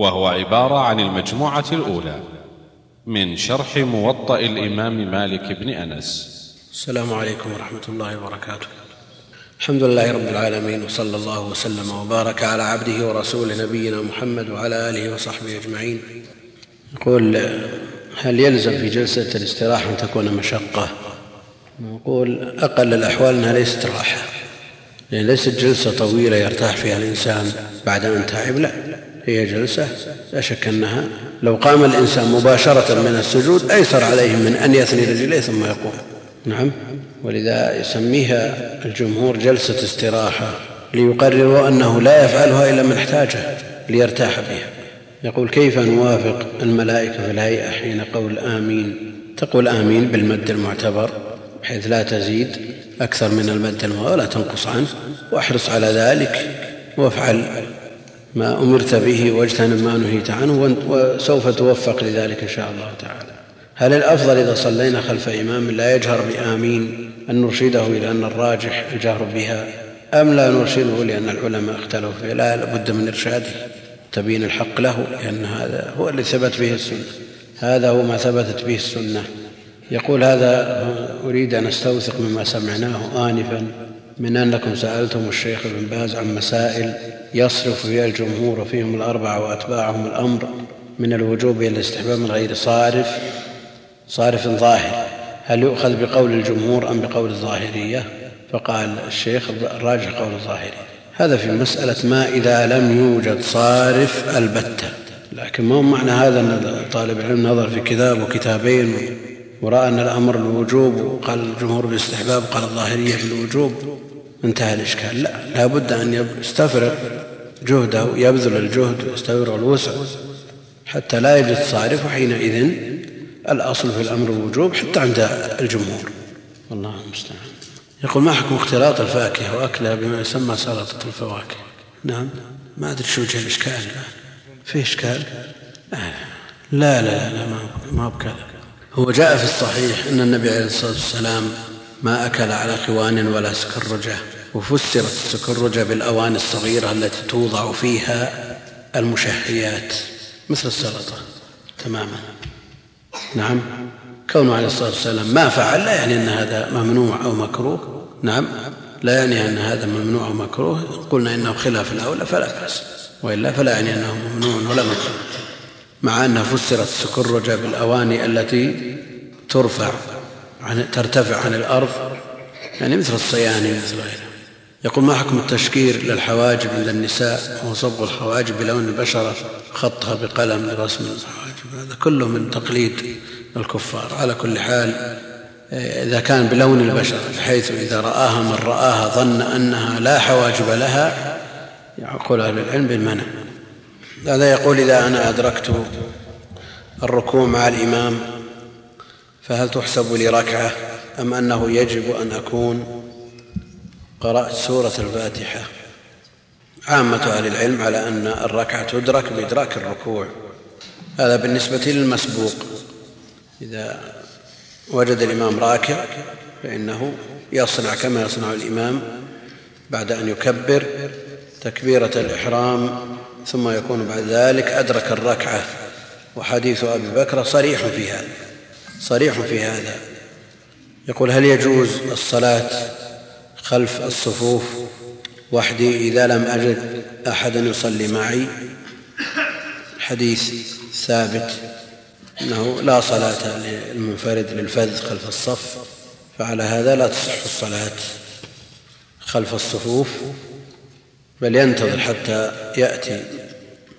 وهو عبارة عن المجموعة الأولى من شرح موطأ الإمام مالك بن أنس. السلام عليكم ورحمة الله وبركاته. الحمد لله رب العالمين وصلى الله وسلم وبارك على عبده ورسوله نبينا محمد وعلى آله وصحبه أجمعين. يقول هل يلزم في جلسة الاستراحة أن تكون مشقة؟ نقول أقل الأحوال أنها ليست راحة لأن ليست جلسة طويلة يرتاح فيها الإنسان بعد أن تعب لا. هي جلسة لا شك أنها لو قام الإنسان مباشرة من السجود أيسر عليه من أن يثني رجليه ثم يقوم. نعم. ولذا يسميها الجمهور جلسة استراحة ليقرروا أنه لا يفعلها إلا من احتاجها ليرتاح بها. يقول كيف نوافق الملائكة في الهيئة حين قول آمين؟ تقول آمين بالمد المعتبر بحيث لا تزيد أكثر من المد المعتبر ولا تنقص عنه وأحرص على ذلك وافعل ما أمرت به واجتنب ما نهيت عنه وسوف توفق لذلك إن شاء الله تعالى. هل الأفضل إذا صلينا خلف إمام لا يجهر بآمين أن نرشده إلى أن الراجح الجهر بها أم لا نرشده لأن العلماء اختلفوا فيها؟ لا لابد من إرشاده. تبيين الحق له لأن هذا هو الذي ثبت به السنة. هذا هو ما ثبتت به السنة. يقول هذا أريد أن أستوثق مما سمعناه انفا. من انكم سألتم الشيخ ابن باز عن مسائل يصرف فيها الجمهور فيهم الأربعة وأتباعهم الأمر من الوجوب إلى الاستحباب من غير صارف صارف ظاهر. هل يؤخذ بقول الجمهور أم بقول الظاهرية؟ فقال الشيخ الراجح قول الظاهري هذا في مسألة ما إذا لم يوجد صارف البتة. لكن ما هو معنى هذا أن طالب العلم نظر في كتاب وكتابين ورأى أن الأمر الوجوب وقال الجمهور بالاستحباب قال الظاهرية بالوجوب؟ انتهى الإشكال. لا لا بد ان يستفرغ جهده يبذل الجهد ويستفرغ الوسع. حتى لا يجد صارف وحينئذ الأصل في الأمر الوجوب حتى عند الجمهور. والله المستعان. يقول ما حكم اختلاط الفاكهة وأكلها بما يسمى سلطة الفواكه؟ نعم. ما أدري شو وجه الإشكال. في إشكال؟ لا لا لا, لا ما هو بكذا. هو جاء في الصحيح أن النبي عليه الصلاة والسلام ما أكل على خوان ولا سكرجة. وفسرت السكرجه بالاواني الصغيرة التي توضع فيها المشهيات. مثل السلطة تماما. نعم. كونه عليه الصلاة والسلام ما فعل لا يعني أن هذا ممنوع أو مكروه. نعم. لا يعني أن هذا ممنوع أو مكروه. قلنا إنه خلاف الأولى فلا بأس. وإلا فلا يعني أنه ممنوع ولا مكروه. مع أنها فسرت السكرجه بالاواني التي ترفع عن ترتفع عن الأرض يعني مثل الصياني مثل غيره يقول ما حكم التشكير للحواجب عند النساء؟ وهو صبغ الحواجب بلون البشرة خطها بقلم لرسم الحواجب. هذا كله من تقليد الكفار. على كل حال إذا كان بلون البشرة بحيث إذا رآها من رآها ظن أنها لا حواجب لها يقول أهل العلم بالمنع. هذا يقول إذا أنا أدركت الركوع مع الإمام فهل تحسب لي ركعة أم أنه يجب أن أكون؟ قرأت سورة الفاتحة. عامة أهل العلم على أن الركعة تدرك بإدراك الركوع. هذا بالنسبة للمسبوق. إذا وجد الإمام راكع فإنه يصنع كما يصنع الإمام بعد أن يكبر تكبيرة الإحرام ثم يكون بعد ذلك أدرك الركعة. وحديث أبي بكر صريح في هذا صريح في هذا. يقول هل يجوز الصلاة خلف الصفوف؟ وحدي إذا لم أجد احدا يصلي معي. حديث ثابت أنه لا صلاة للمنفرد للفذ خلف الصف فعلى هذا لا تصح الصلاة خلف الصفوف بل ينتظر حتى يأتي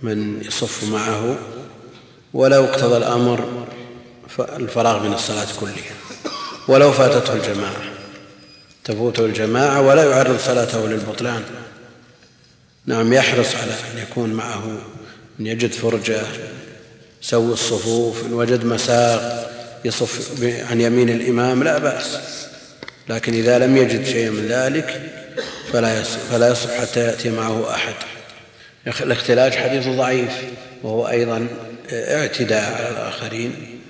من يصف معه. ولو اقتضى الأمر الفراغ من الصلاة كلها. ولو فاتته الجماعة. تفوته الجماعة ولا يعرض صلاته للبطلان. نعم يحرص على أن يكون معه أن يجد فرجة سوي الصفوف إن وجد مساق يصف عن يمين الإمام لا بأس. لكن إذا لم يجد شيئا من ذلك فلا فلا يصح حتى يأتي معه أحد. الاختلاج حديث ضعيف وهو أيضا اعتداء على الآخرين.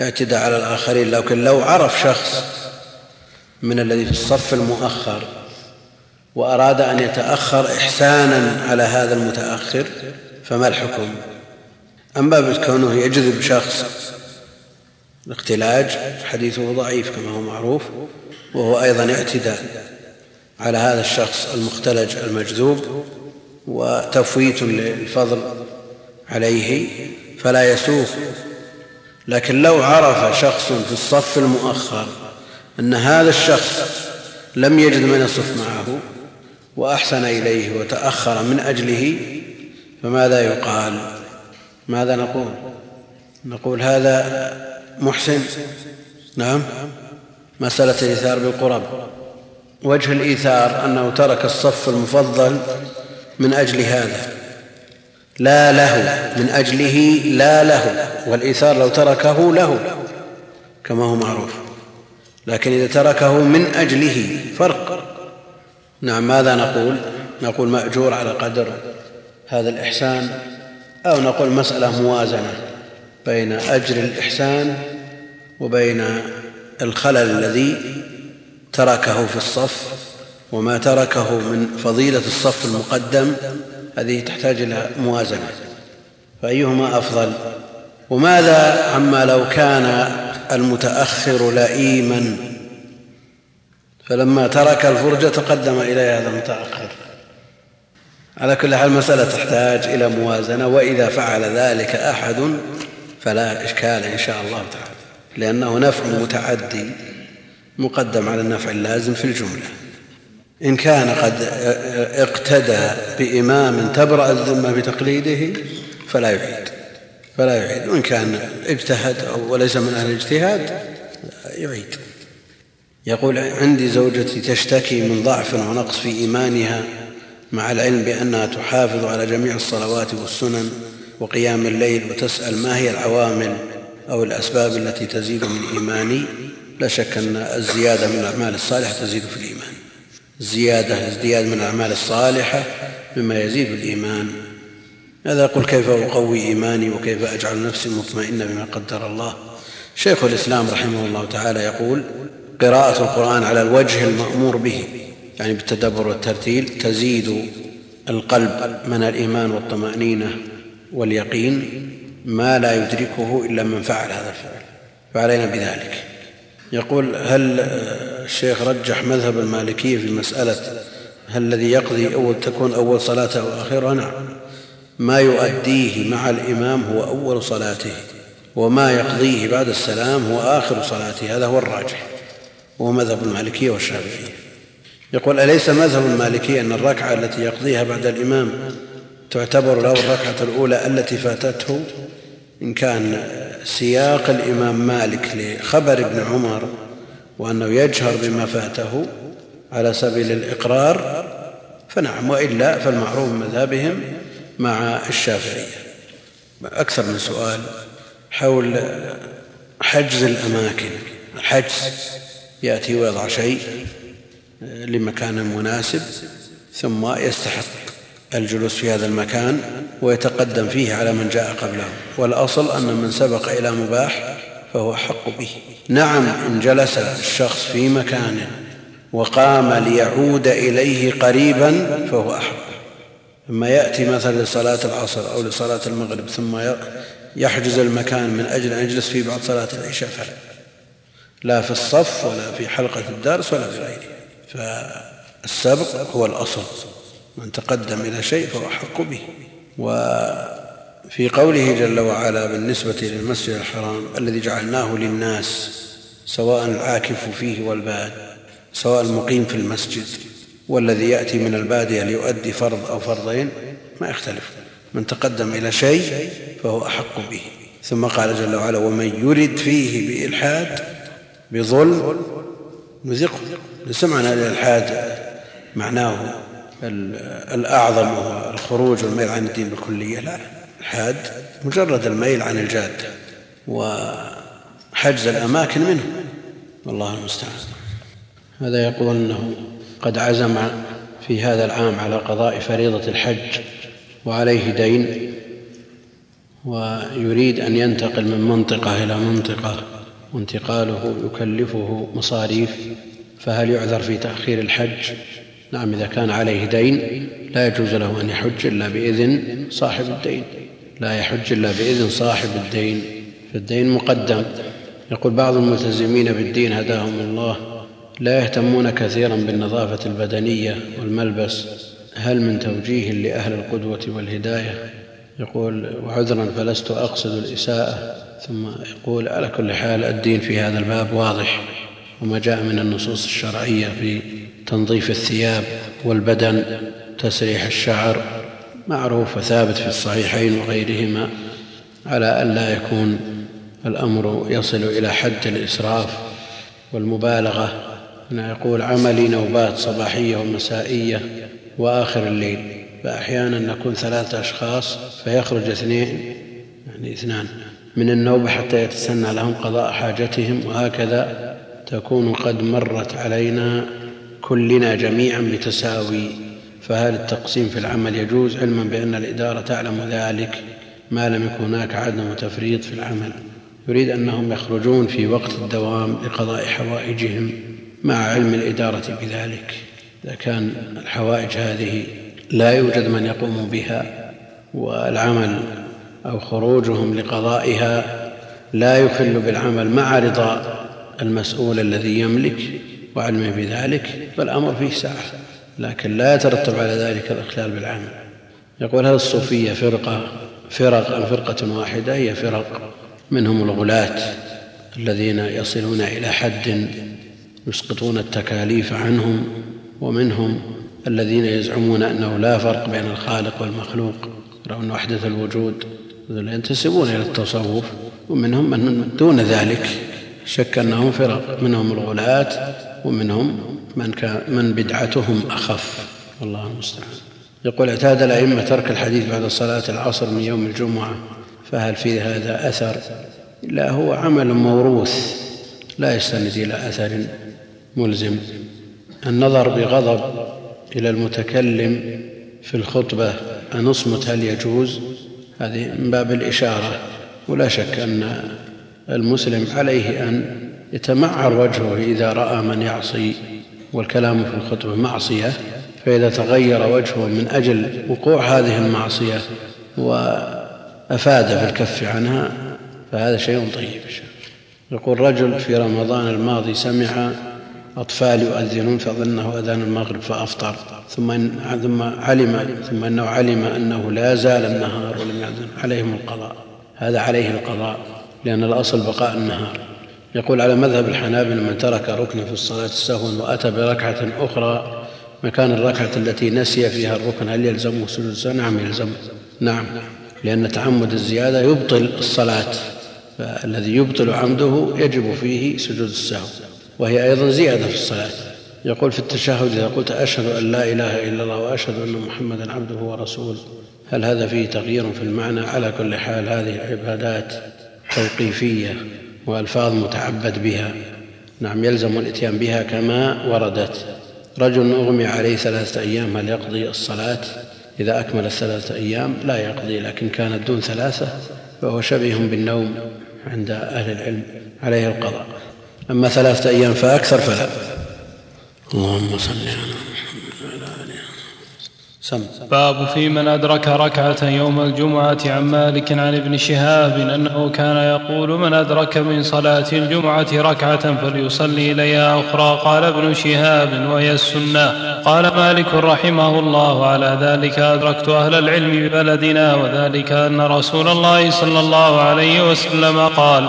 اعتداء على الآخرين لكن لو عرف شخص من الذي في الصف المؤخر وأراد أن يتأخر إحسانا على هذا المتأخر فما الحكم؟ أما كونه يجذب شخص الاختلاج حديثه ضعيف كما هو معروف وهو أيضا اعتداء على هذا الشخص المختلج المجذوب وتفويت للفضل عليه فلا يسوق لكن لو عرف شخص في الصف المؤخر أن هذا الشخص لم يجد من يصف معه وأحسن إليه وتأخر من أجله فماذا يقال؟ ماذا نقول؟ نقول هذا محسن. نعم. مسألة الإيثار بالقرب. وجه الإيثار أنه ترك الصف المفضل من أجل هذا. لا له من أجله لا له والإيثار لو تركه له كما هو معروف. لكن إذا تركه من أجله فرق. نعم ماذا نقول؟ نقول مأجور على قدر هذا الإحسان أو نقول مسألة موازنة بين أجر الإحسان وبين الخلل الذي تركه في الصف وما تركه من فضيلة الصف المقدم هذه تحتاج إلى موازنة. فأيهما أفضل؟ وماذا عما لو كان المتأخر لئيما؟ فلما ترك الفرجة تقدم إليه هذا المتأخر. على كل حال المسألة تحتاج إلى موازنة وإذا فعل ذلك أحد فلا إشكال إن شاء الله تعالى لأنه نفع متعدي مقدم على النفع اللازم في الجملة. إن كان قد اقتدى بإمام تبرأ الذمة بتقليده فلا يعيد فلا يعيد. وإن كان اجتهد أو وليس من أهل الاجتهاد يعيد. يقول عندي زوجتي تشتكي من ضعف ونقص في إيمانها مع العلم بأنها تحافظ على جميع الصلوات والسنن وقيام الليل وتسأل ما هي العوامل أو الأسباب التي تزيد من إيماني. لا شك أن الزيادة من الأعمال الصالحة تزيد في الإيمان. الزيادة ازدياد من الأعمال الصالحة مما يزيد الإيمان. هذا يقول كيف أقوي إيماني وكيف أجعل نفسي مطمئنة بما قدر الله؟ شيخ الإسلام رحمه الله تعالى يقول قراءة القرآن على الوجه المأمور به يعني بالتدبر والترتيل تزيد القلب من الإيمان والطمأنينة واليقين ما لا يدركه إلا من فعل هذا الفعل. فعلينا بذلك. يقول هل الشيخ رجح مذهب المالكية في مسألة هل الذي يقضي أول تكون أول صلاته وآخرها نعم. ما يؤديه مع الإمام هو أول صلاته وما يقضيه بعد السلام هو آخر صلاته هذا هو الراجح وهو مذهب المالكية والشافعية. يقول أليس مذهب المالكية أن الركعة التي يقضيها بعد الإمام تعتبر له الركعة الأولى التي فاتته؟ إن كان سياق الإمام مالك لخبر ابن عمر وأنه يجهر بما فاته على سبيل الإقرار فنعم وإلا فالمعروف مذهبهم مع الشافعية. أكثر من سؤال حول حجز الأماكن. الحجز يأتي ويضع شيء لمكان مناسب ثم يستحق. الجلوس في هذا المكان ويتقدم فيه على من جاء قبله. والأصل أن من سبق إلى مباح فهو أحق به. نعم إن جلس الشخص في مكان وقام ليعود إليه قريبا فهو أحق. أما يأتي مثلا لصلاة العصر أو لصلاة المغرب ثم يحجز المكان من أجل أن يجلس فيه بعد صلاة العشاء فلا. لا في الصف ولا في حلقة الدرس ولا في غيره. فالسبق هو الأصل. من تقدم إلى شيء فهو أحق به. وفي قوله جل وعلا بالنسبة للمسجد الحرام الذي جعلناه للناس سواء العاكف فيه والباد سواء المقيم في المسجد والذي يأتي من البادية ليؤدي فرض أو فرضين ما يختلف. من تقدم إلى شيء فهو أحق به. ثم قال جل وعلا ومن يرد فيه بإلحاد بظلم نذقه. لسمعنا الإلحاد معناه الأعظم هو الخروج والميل عن الدين بالكلية. لا الحاد مجرد الميل عن الجادة وحجز الأماكن منه. والله المستعان. هذا يقول أنه قد عزم في هذا العام على قضاء فريضة الحج وعليه دين ويريد أن ينتقل من منطقة إلى منطقة وانتقاله يكلفه مصاريف فهل يعذر في تأخير الحج؟ نعم إذا كان عليه دين لا يجوز له أن يحج إلا بإذن صاحب الدين. لا يحج إلا بإذن صاحب الدين فالدين مقدم. يقول بعض الملتزمين بالدين هداهم الله لا يهتمون كثيرا بالنظافة البدنية والملبس هل من توجيه لأهل القدوة والهداية؟ يقول وعذرا فلست أقصد الإساءة. ثم يقول على كل حال الدين في هذا الباب واضح وما جاء من النصوص الشرعية في تنظيف الثياب والبدن تسريح الشعر معروف وثابت في الصحيحين وغيرهما على أن لا يكون الأمر يصل إلى حد الإسراف والمبالغة. أنا يقول عملي نوبات صباحية ومسائية وآخر الليل فأحيانا نكون ثلاثة أشخاص فيخرج اثنين يعني اثنان من النوبة حتى يتسنى لهم قضاء حاجتهم وهكذا تكون قد مرت علينا كلنا جميعا بتساوي فهل التقسيم في العمل يجوز علما بأن الإدارة تعلم ذلك ما لم يكن هناك عدم تفريط في العمل. يريد أنهم يخرجون في وقت الدوام لقضاء حوائجهم مع علم الإدارة بذلك. إذا كان الحوائج هذه لا يوجد من يقوم بها والعمل أو خروجهم لقضائها لا يخل بالعمل مع رضا المسؤول الذي يملك. وعلمه بذلك فالأمر فيه سعة لكن لا يترتب على ذلك الإخلال بالعمل. يقول هذا الصوفية فرقة فرق أم فرقة واحدة هي فرق منهم الغلاة الذين يصلون إلى حد يسقطون التكاليف عنهم ومنهم الذين يزعمون أنه لا فرق بين الخالق والمخلوق. يرون وحدة الوجود ينتسبون إلى التصوف ومنهم من دون ذلك. شك أنهم فرق منهم الغلاة ومنهم من, كان من بدعتهم أخف. والله المستعان. يقول اعتاد الأئمة ترك الحديث بعد صلاة العصر من يوم الجمعة فهل في هذا أثر؟ لا هو عمل موروث لا يستند إلى أثر ملزم. النظر بغضب إلى المتكلم في الخطبة أن اصمت هل يجوز؟ هذه من باب الإشارة. ولا شك أن المسلم عليه أن يتمعر وجهه إذا رأى من يعصي والكلام في الخطبة معصية فإذا تغير وجهه من أجل وقوع هذه المعصية وأفاد بالكف عنها فهذا شيء طيب. يقول رجل في رمضان الماضي سمع أطفال يؤذنون فظنه أذان المغرب فأفطر ثم ثم علم ثم أنه علم أنه لا زال النهار ولم يأذن عليهم القضاء. هذا عليه القضاء لأن الأصل بقاء النهار. يقول على مذهب الحنابل من ترك ركنا في الصلاة سهوا وأتى بركعة أخرى مكان الركعة التي نسي فيها الركن هل يلزمه سجود السهو نعم يلزمه. نعم لأن تعمد الزيادة يبطل الصلاة فالذي يبطل عمده يجب فيه سجود السهو وهي أيضا زيادة في الصلاة. يقول في التشهد إذا قلت أشهد أن لا إله إلا الله وأشهد أن محمدا عبده ورسوله هل هذا فيه تغيير في المعنى؟ على كل حال هذه العبادات توقيفية. وألفاظ متعبد بها. نعم يلزم الإتيان بها كما وردت. رجل أغمي عليه ثلاثة أيام هل يقضي الصلاة؟ إذا أكمل الثلاثة أيام لا يقضي لكن كانت دون ثلاثة فهو شبيه بالنوم عند أهل العلم عليه القضاء. أما ثلاثة أيام فأكثر فلا. اللهم صل على سم. باب في من أدرك ركعة يوم الجمعة عن مالك عن ابن شهاب أنه كان يقول من أدرك من صلاة الجمعة ركعة فليصلي إليها أخرى قال ابن شهاب وهي السنة. قال مالك رحمه الله على ذلك أدركت أهل العلم ببلدنا وذلك أن رسول الله صلى الله عليه وسلم قال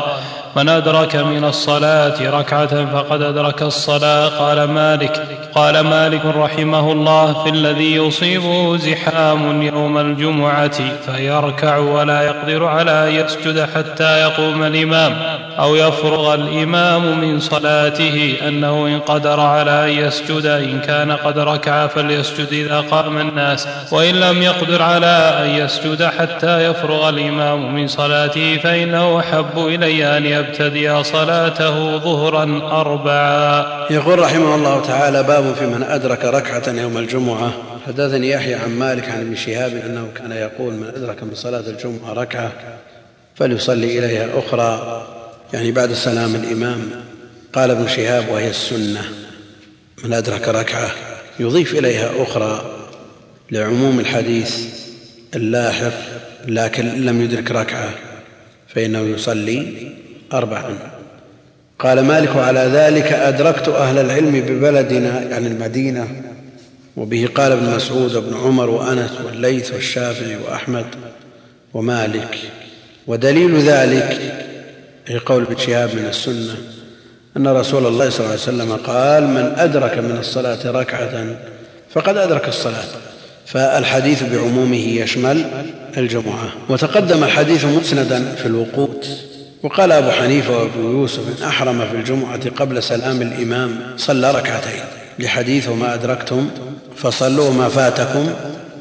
من أدرك من الصلاة ركعة فقد أدرك الصلاة. قال مالك قال مالك رحمه الله في الذي يصيبه زحام يوم الجمعة فيركع ولا يقدر على أن يسجد حتى يقوم الإمام أو يفرغ الإمام من صلاته أنه إن قدر على أن يسجد إن كان قد ركع فليسجد إذا قام الناس وإن لم يقدر على أن يسجد حتى يفرغ الإمام من صلاته فإنه أحب إلي أن يبتدئ صلاته ظهرا أربعا. يقول رحمه الله تعالى باب في من أدرك ركعة يوم الجمعة. حدثني يحيى عن مالك عن ابن شهاب أنه كان يقول من أدرك من صلاة الجمعة ركعة فليصلي إليها أخرى يعني بعد سلام الإمام قال ابن شهاب وهي السنة. من أدرك ركعة يضيف إليها أخرى لعموم الحديث اللاحق لكن لم يدرك ركعة فإنه يصلي أربعا قال مالك على ذلك أدركت أهل العلم ببلدنا يعني المدينة وبه قال ابن مسعود وابن عمر وأنس والليث والشافعي وأحمد ومالك. ودليل ذلك في قول ابن شهاب من السنة أن رسول الله صلى الله عليه وسلم قال من أدرك من الصلاة ركعة فقد أدرك الصلاة فالحديث بعمومه يشمل الجمعة. وتقدم الحديث مسندا في الوقوت. وقال أبو حنيفة وأبو يوسف إن أحرم في الجمعة قبل سلام الإمام صلى ركعتين لحديث وما أدركتم فصلوا وما فاتكم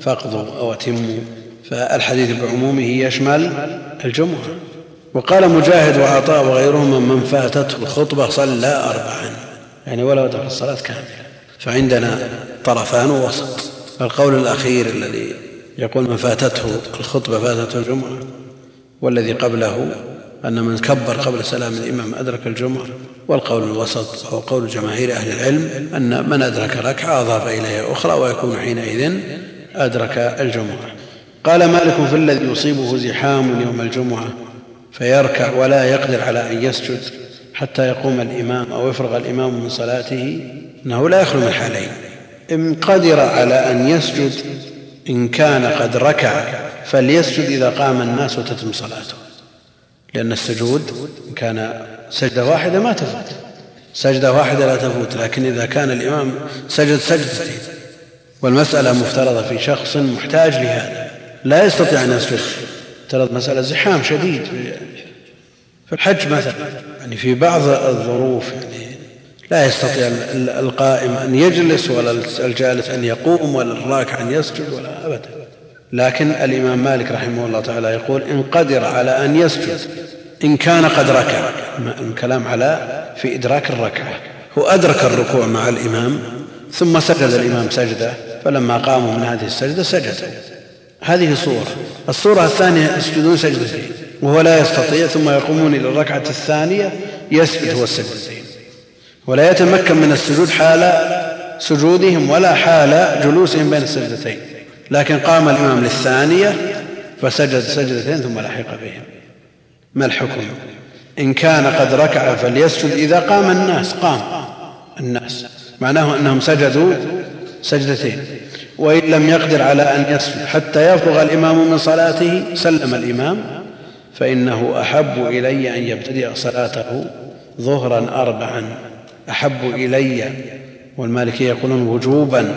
فاقضوا أو أتموا فالحديث بعمومه يشمل الجمعة. وقال مجاهد وعطاء وغيرهم من فاتته الخطبة صلى أربعا يعني ولو أدرك الصلاة كاملة فعندنا طرفان ووسط. القول الأخير الذي يقول من فاتته الخطبة فاتته الجمعة والذي قبله أن من كبر قبل سلام الإمام أدرك الجمعة والقول الوسط هو قول جماهير أهل العلم أن من أدرك ركعة أضاف إليها أخرى ويكون حينئذ أدرك الجمعة قال مالك في الذي يصيبه زحام يوم الجمعة فيركع ولا يقدر على أن يسجد حتى يقوم الإمام أو يفرغ الإمام من صلاته أنه لا يخلو من حالين. إن قدر على أن يسجد إن كان قد ركع فليسجد إذا قام الناس وتتم صلاته. لأن السجود إن كان سجدة واحدة ما تفوت. سجدة واحدة لا تفوت لكن إذا كان الإمام سجد سجدتين. والمسألة مفترضة في شخص محتاج لهذا. لا يستطيع أن يسجد. افترض مسألة زحام شديد في الحج مثلا. يعني في بعض الظروف يعني لا يستطيع القائم أن يجلس ولا الجالس أن يقوم ولا الراكع أن يسجد ولا أبدا. لكن الإمام مالك رحمه الله تعالى يقول إن قدر على أن يسجد إن كان قد ركع الكلام على في إدراك الركعة. هو أدرك الركوع مع الإمام ثم سجد الإمام سجدة فلما قاموا من هذه السجدة سجدوا هذه صورة. الصورة الثانية يسجدون سجدتين وهو لا يستطيع ثم يقومون إلى الركعة الثانية يسجد هو السجدتين ولا يتمكن من السجود حال سجودهم ولا حال جلوسهم بين السجدتين. لكن قام الإمام للثانية فسجد سجدتين ثم لحق بهم. ما الحكم؟ إن كان قد ركع فليسجد. إذا قام الناس قام الناس. معناه أنهم سجدوا سجدتين. وإن لم يقدر على أن يسجد حتى يفرغ الإمام من صلاته سلم الإمام. فإنه أحب إلي أن يبتدئ صلاته ظهرا أربعا. أحب إلي والمالكية يقولون وجوبا.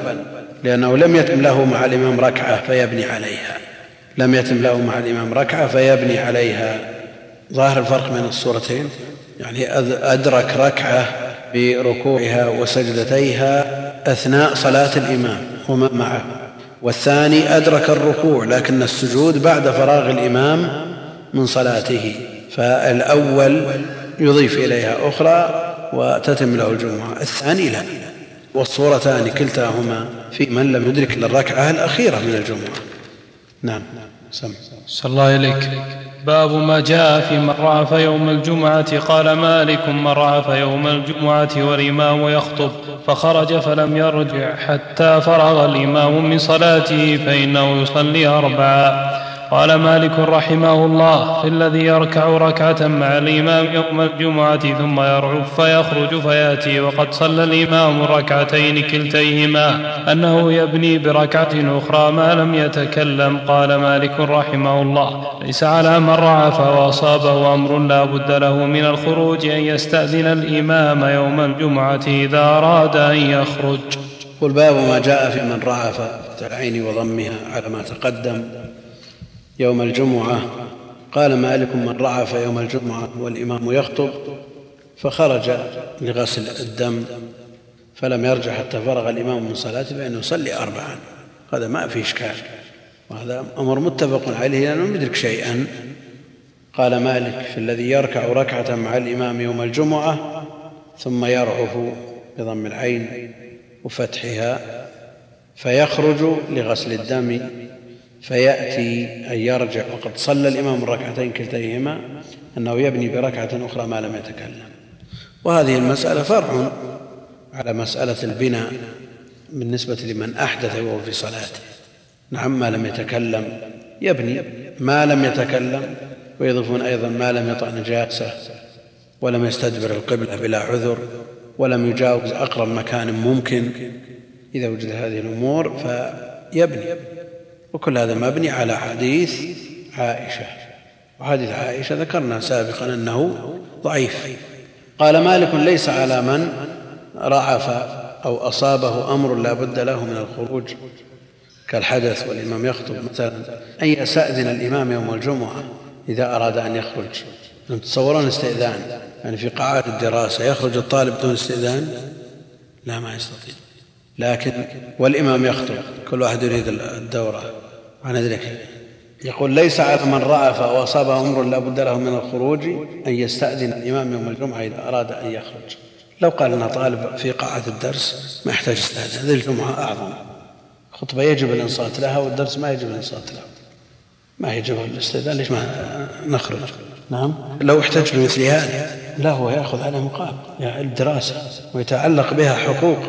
لأنه لم يتم له مع الإمام ركعة فيبني عليها. لم يتم له مع الإمام ركعة فيبني عليها. ظاهر الفرق بين الصورتين. يعني أدرك ركعة بركوعها وسجدتيها أثناء صلاة الإمام وما معه. والثاني أدرك الركوع لكن السجود بعد فراغ الإمام من صلاته. فالأول يضيف إليها أخرى وتتم له الجمعة. الثاني لا. والصورتان كلتاهما في من لم يدرك إلا الركعة الأخيرة من الجمعة. نعم سم. صلى الله إليك. باب ما جاء في من رعف يوم الجمعة. قال مالك من رعف يوم الجمعة والإمام يخطب فخرج فلم يرجع حتى فرغ الإمام من صلاته فإنه يصلي أربعا قال مالك رحمه الله في الذي يركع ركعة مع الإمام يوم الجمعة ثم يرعف فيخرج فيأتي وقد صلى الإمام ركعتين كلتيهما. أنه يبني بركعة أخرى ما لم يتكلم قال مالك رحمه الله. ليس على من رعف وأصابه أمر لا بد له من الخروج أن يستأذن الإمام يوم الجمعة إذا أراد أن يخرج. قل باب ما جاء في من رعف العين وضمها على ما تقدم. يوم الجمعة. قال مالك من رعف يوم الجمعة والإمام يخطب فخرج لغسل الدم فلم يرجع حتى فرغ الإمام من صلاته فإنه يصلي أربعا. هذا ما في إشكال. وهذا أمر متفق عليه لأنه لم يدرك شيئا. قال مالك في الذي يركع ركعة مع الإمام يوم الجمعة ثم يرعف بضم العين وفتحها فيخرج لغسل الدم فيأتي أن يرجع وقد صلى الإمام الركعتين كلتيهما أنه يبني بركعة أخرى ما لم يتكلم. وهذه المسألة فرع على مسألة البناء بالنسبة لمن أحدث وهو في صلاته. نعم ما لم يتكلم يبني ما لم يتكلم ويضيفون أيضا ما لم يطع نجاسة ولم يستدبر القبلة بلا عذر ولم يجاوز أقرب مكان ممكن. إذا وجد هذه الأمور فيبني. وكل هذا مبني على حديث عائشة. وحديث عائشة ذكرنا سابقا أنه ضعيف. قال مالك ليس على من رعف أو أصابه أمر لا بد له من الخروج كالحدث والإمام يخطب مثلا. أن يستأذن الإمام يوم الجمعة إذا أراد أن يخرج. تتصورون استئذان يعني في قاعات الدراسة يخرج الطالب دون استئذان؟ لا ما يستطيع. لكن والإمام يخطب كل واحد يريد الدورة. ما ندرك يقول ليس على من رأى فأصابه أمر لا بد له من الخروج أن يستأذن الإمام يوم الجمعة إذا أراد أن يخرج. لو قال أنا طالب في قاعة الدرس ما يحتاج استئذان هذه الجمعة أعظم. خطبة يجب الإنصات لها والدرس ما يجب الإنصات له. ما يجب الاستئذان ليش ما نخرج؟ نعم. لو احتج بمثل هذا. لا هو يأخذ على مقابل يعني الدراسة ويتعلق بها حقوق.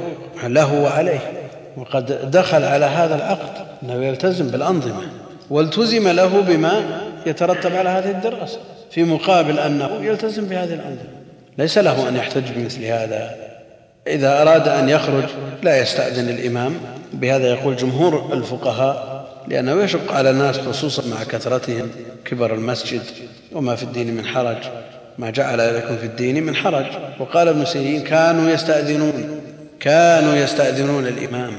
له وعليه. وقد دخل على هذا العقد أنه يلتزم بالأنظمة والتزم له بما يترتب على هذه الدراسة في مقابل أنه يلتزم بهذه الأنظمة. ليس له أن يحتج بمثل هذا. إذا أراد أن يخرج لا يستأذن الإمام. بهذا يقول جمهور الفقهاء لأنه يشق على الناس خصوصا مع كثرتهم كبر المسجد وما في الدين من حرج. ما جعل لكم في الدين من حرج. وقال ابن سيرين كانوا يستأذنون. كانوا يستأذنون الإمام.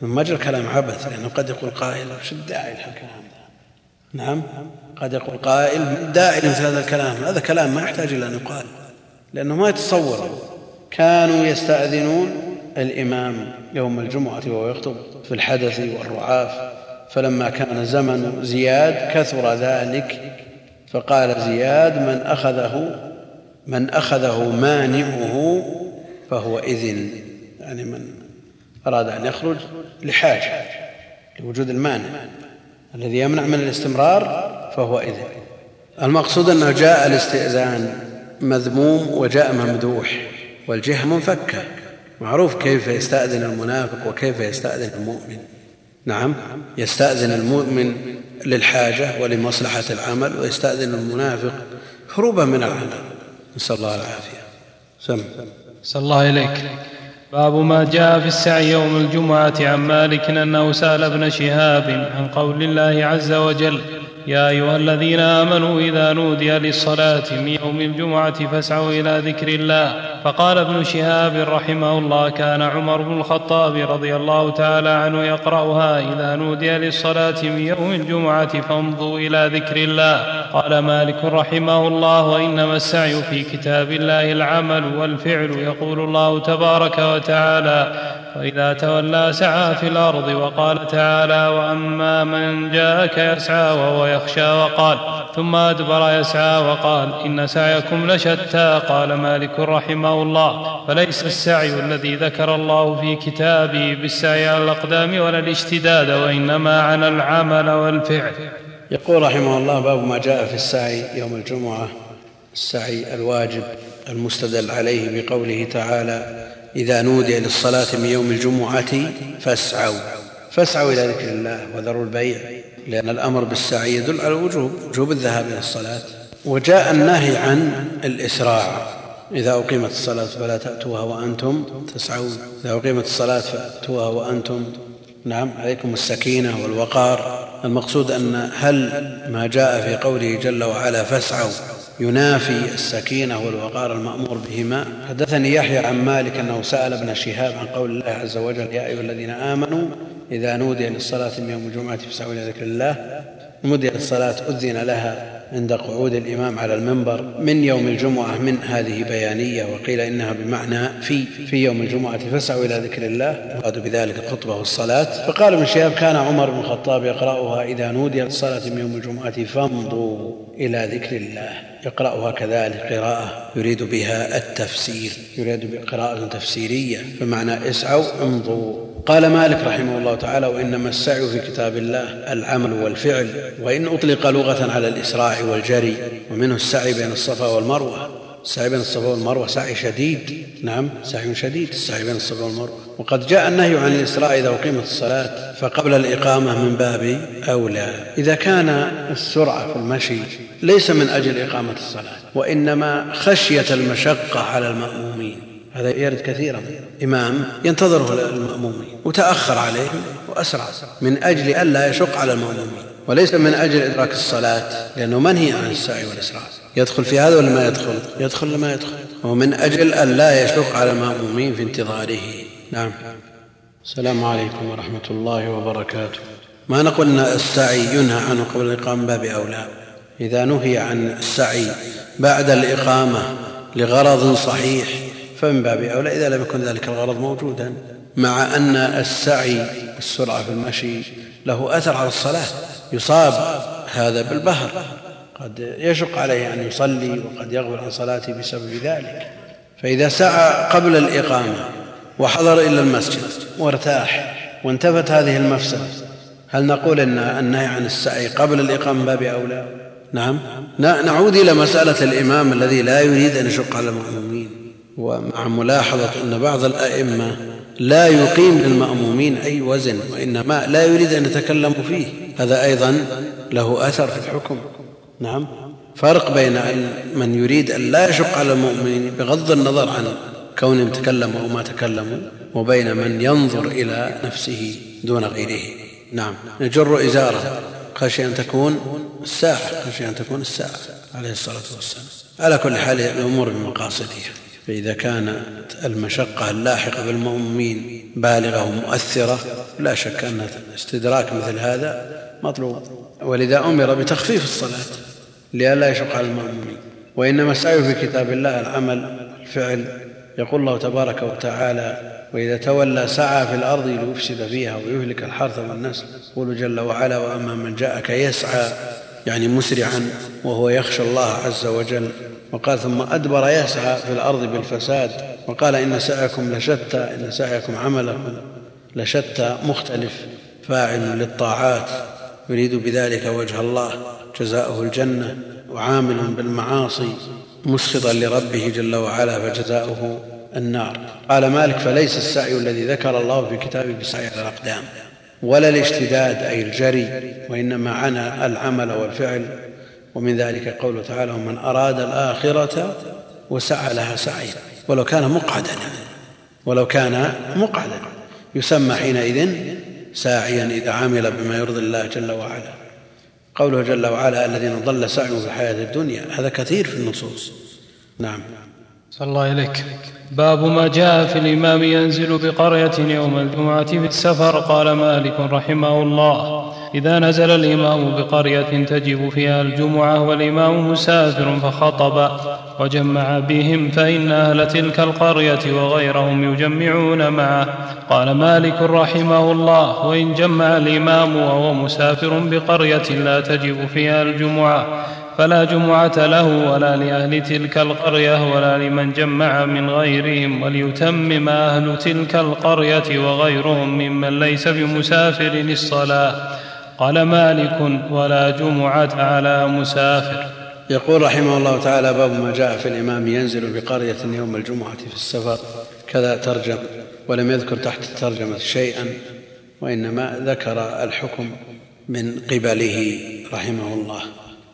ثم مجرى الكلام عبث لأنه قد يقول قائل وش الداعي لهالكلام نعم قد يقول قائل داعي لمثل هذا الكلام. هذا كلام ما يحتاج إلى أن يقال لأنه ما يتصور. كانوا يستأذنون الإمام يوم الجمعة وهو يخطب في الحدث والرعاف. فلما كان زمن زياد كثر ذلك فقال زياد من أخذه من أخذه مانعه فهو إذن. يعني من أراد أن يخرج لحاجة لوجود المانع. الذي يمنع من الاستمرار فهو إذن. المقصود أنه جاء الاستئذان مذموم وجاء ممدوح والجهة منفكة. معروف كيف يستأذن المنافق وكيف يستأذن المؤمن. نعم يستأذن المؤمن للحاجة ولمصلحة العمل ويستأذن المنافق هروبا من العمل. نسأل الله العافية. سم. نسأل الله إليك باب ما جاء في السعي يوم الجمعة عن مالك أنه سأل ابن شهاب عن قول الله عز وجل يا أيها الذين آمنوا إذا نودي للصلاة من يوم الجمعة فاسعوا إلى ذكر الله. فقال ابن شهاب رحمه الله كان عمر بن الخطاب رضي الله تعالى عنه يقرأها إذا نودي للصلاة من يوم الجمعة فامضوا إلى ذكر الله. قال مالك رحمه الله وإنما السعي في كتاب الله العمل والفعل يقول الله تبارك وتعالى وإذا تولى سعى في الأرض وقال تعالى وأما من جاءك يسعى وهو يخشى وقال ثم أدبر يسعى وقال إن سعيكم لشتى قال مالك رحمه الله فليس السعي الذي ذكر الله في كتابه بالسعي على الأقدام ولا الاشتداد وإنما على العمل والفعل يقول رحمه الله باب ما جاء في السعي يوم الجمعة السعي الواجب المستدل عليه بقوله تعالى إذا نودي للصلاة من يوم الجمعة فاسعوا. فاسعوا إلى ذكر الله وذروا البيع لأن الأمر بالسعي يدل على الوجوب وجوب الذهاب إلى الصلاة. وجاء النهي عن الإسراع إذا أقيمت الصلاة فلا تأتوها وأنتم تسعون إذا أقيمت الصلاة فأتوها وأنتم نعم عليكم السكينة والوقار. المقصود أن هل ما جاء في قوله جل وعلا فاسعوا ينافي السكينة والوقار المأمور بهما؟ حدثني يحيى عن مالك أنه سأل ابن شهاب عن قول الله عز وجل يا أيها الذين آمنوا إذا نودي للصلاة من يوم الجمعة فاسعوا إلى ذكر الله. نودي للصلاة أذن لها. عند قعود الإمام على المنبر من يوم الجمعة من هذه بيانية وقيل إنها بمعنى في في يوم الجمعة فاسعوا إلى ذكر الله مراد بذلك الخطبة والصلاة. فقال ابن شهاب كان عمر بن الخطاب يقرأها إذا نودي للصلاة من يوم الجمعة فامضوا إلى ذكر الله. يقرأها كذلك قراءة يريد بها التفسير يريد بقراءة تفسيرية بمعنى اسعوا امضوا قال مالك رحمه الله تعالى وإنما السعي في كتاب الله العمل والفعل وإن أطلق لغة على الإسراع والجري ومنه السعي بين الصفا والمروة. السعي بين الصفا والمروة سعي شديد. نعم سعي شديد السعي بين الصفا والمروة. وقد جاء النهي عن الإسراء إذا أقيمت الصلاة فقبل الإقامة من باب أولى. إذا كان السرعة في المشي ليس من أجل إقامة الصلاة وإنما خشية المشقة على المأمومين. هذا يرد كثيرا. إمام ينتظره المأمومين وتأخر عليهم وأسرع من أجل ألا يشق على المأمومين. وليس من أجل إدراك الصلاة لأنه منهي عن السعي والإسراع يدخل في هذا ولا ما يدخل؟ يدخل لما يدخل؟ ومن أجل أن لا يشق على المأمومين في انتظاره. نعم. السلام عليكم ورحمة الله وبركاته. ما نقول أن السعي ينهى عنه قبل الإقامة باب أولى إذا نهي عن السعي بعد الإقامة لغرض صحيح فمن باب أولى إذا لم يكن ذلك الغرض موجودا مع أن السعي والسرعة في المشي له أثر على الصلاة. يصاب هذا بالبهر. قد يشق عليه أن يصلي وقد يغفل عن صلاته بسبب ذلك. فإذا سعى قبل الإقامة وحضر إلى المسجد وارتاح وانتفت هذه المفسدة هل نقول إن النهي عن السعي قبل الإقامة باب أولى؟ نعم. نعود إلى مسألة الإمام الذي لا يريد أن يشق على المأمومين ومع ملاحظة أن بعض الأئمة لا يقيم للمأمومين أي وزن وإنما لا يريد أن يتكلم فيه. هذا أيضا له أثر في الحكم. نعم. فرق بين من يريد أن لا يشق على المؤمنين بغض النظر عن كونهم تكلموا أو ما تكلموا وبين من ينظر إلى نفسه دون غيره. نعم. يجر إزارة. خشي أن تكون الساعة خشي أن تكون الساعة عليه الصلاة والسلام. على كل حال الأمور بمقاصدها. فإذا كانت المشقة اللاحقة بالمؤمنين بالغة ومؤثرة لا شك أن استدراك مثل هذا مطلوب. ولذا أمر بتخفيف الصلاة لئلا يشق على المؤمنين. وإنما السعي في كتاب الله العمل الفعل يقول الله تبارك وتعالى وإذا تولى سعى في الأرض ليفسد فيها ويهلك الحرث والنسل. يقول جل وعلا وأما من جاءك يسعى يعني مسرعا وهو يخشى الله عز وجل. وقال ثم أدبر يسعى في الأرض بالفساد وقال إن سعيكم لشتى إن سعيكم عملكم لشتى مختلف فاعل للطاعات يريد بذلك وجه الله جزاؤه الجنة وعامل بالمعاصي مسخطا لربه جل وعلا فجزاؤه النار. قال مالك فليس السعي الذي ذكر الله في كتابه بسعي على الأقدام ولا الاشتداد أي الجري وإنما عنى العمل والفعل ومن ذلك قوله تعالى ومن أراد الآخرة وسعى لها سعيا. ولو كان مقعدا ولو كان مقعدا يسمى حينئذ ساعيا إذا عمل بما يرضي الله جل وعلا. قوله جل وعلا الذين ضل سعيهم في الحياة الدنيا هذا كثير في النصوص. نعم. صلى الله إليك باب ما جاء في الإمام ينزل بقرية يوم الجمعة في السفر قال مالك رحمه الله. إذا نزل الإمام بقرية تجب فيها الجمعة والإمام مسافر فخطب وجمع بهم فإن أهل تلك القرية وغيرهم يجمعون معه. قال مالك رحمه الله وإن جمع الإمام وهو مسافر بقرية لا تجب فيها الجمعة فلا جمعة له ولا لأهل تلك القرية ولا لمن جمع من غيرهم وليتمم أهل تلك القرية وغيرهم ممن ليس بمسافر الصلاة قال مالك ولا جمعة على مسافر. يقول رحمه الله تعالى باب ما جاء في الإمام ينزل بقرية يوم الجمعة في السفر. كذا ترجم ولم يذكر تحت الترجمة شيئا وإنما ذكر الحكم من قبله رحمه الله.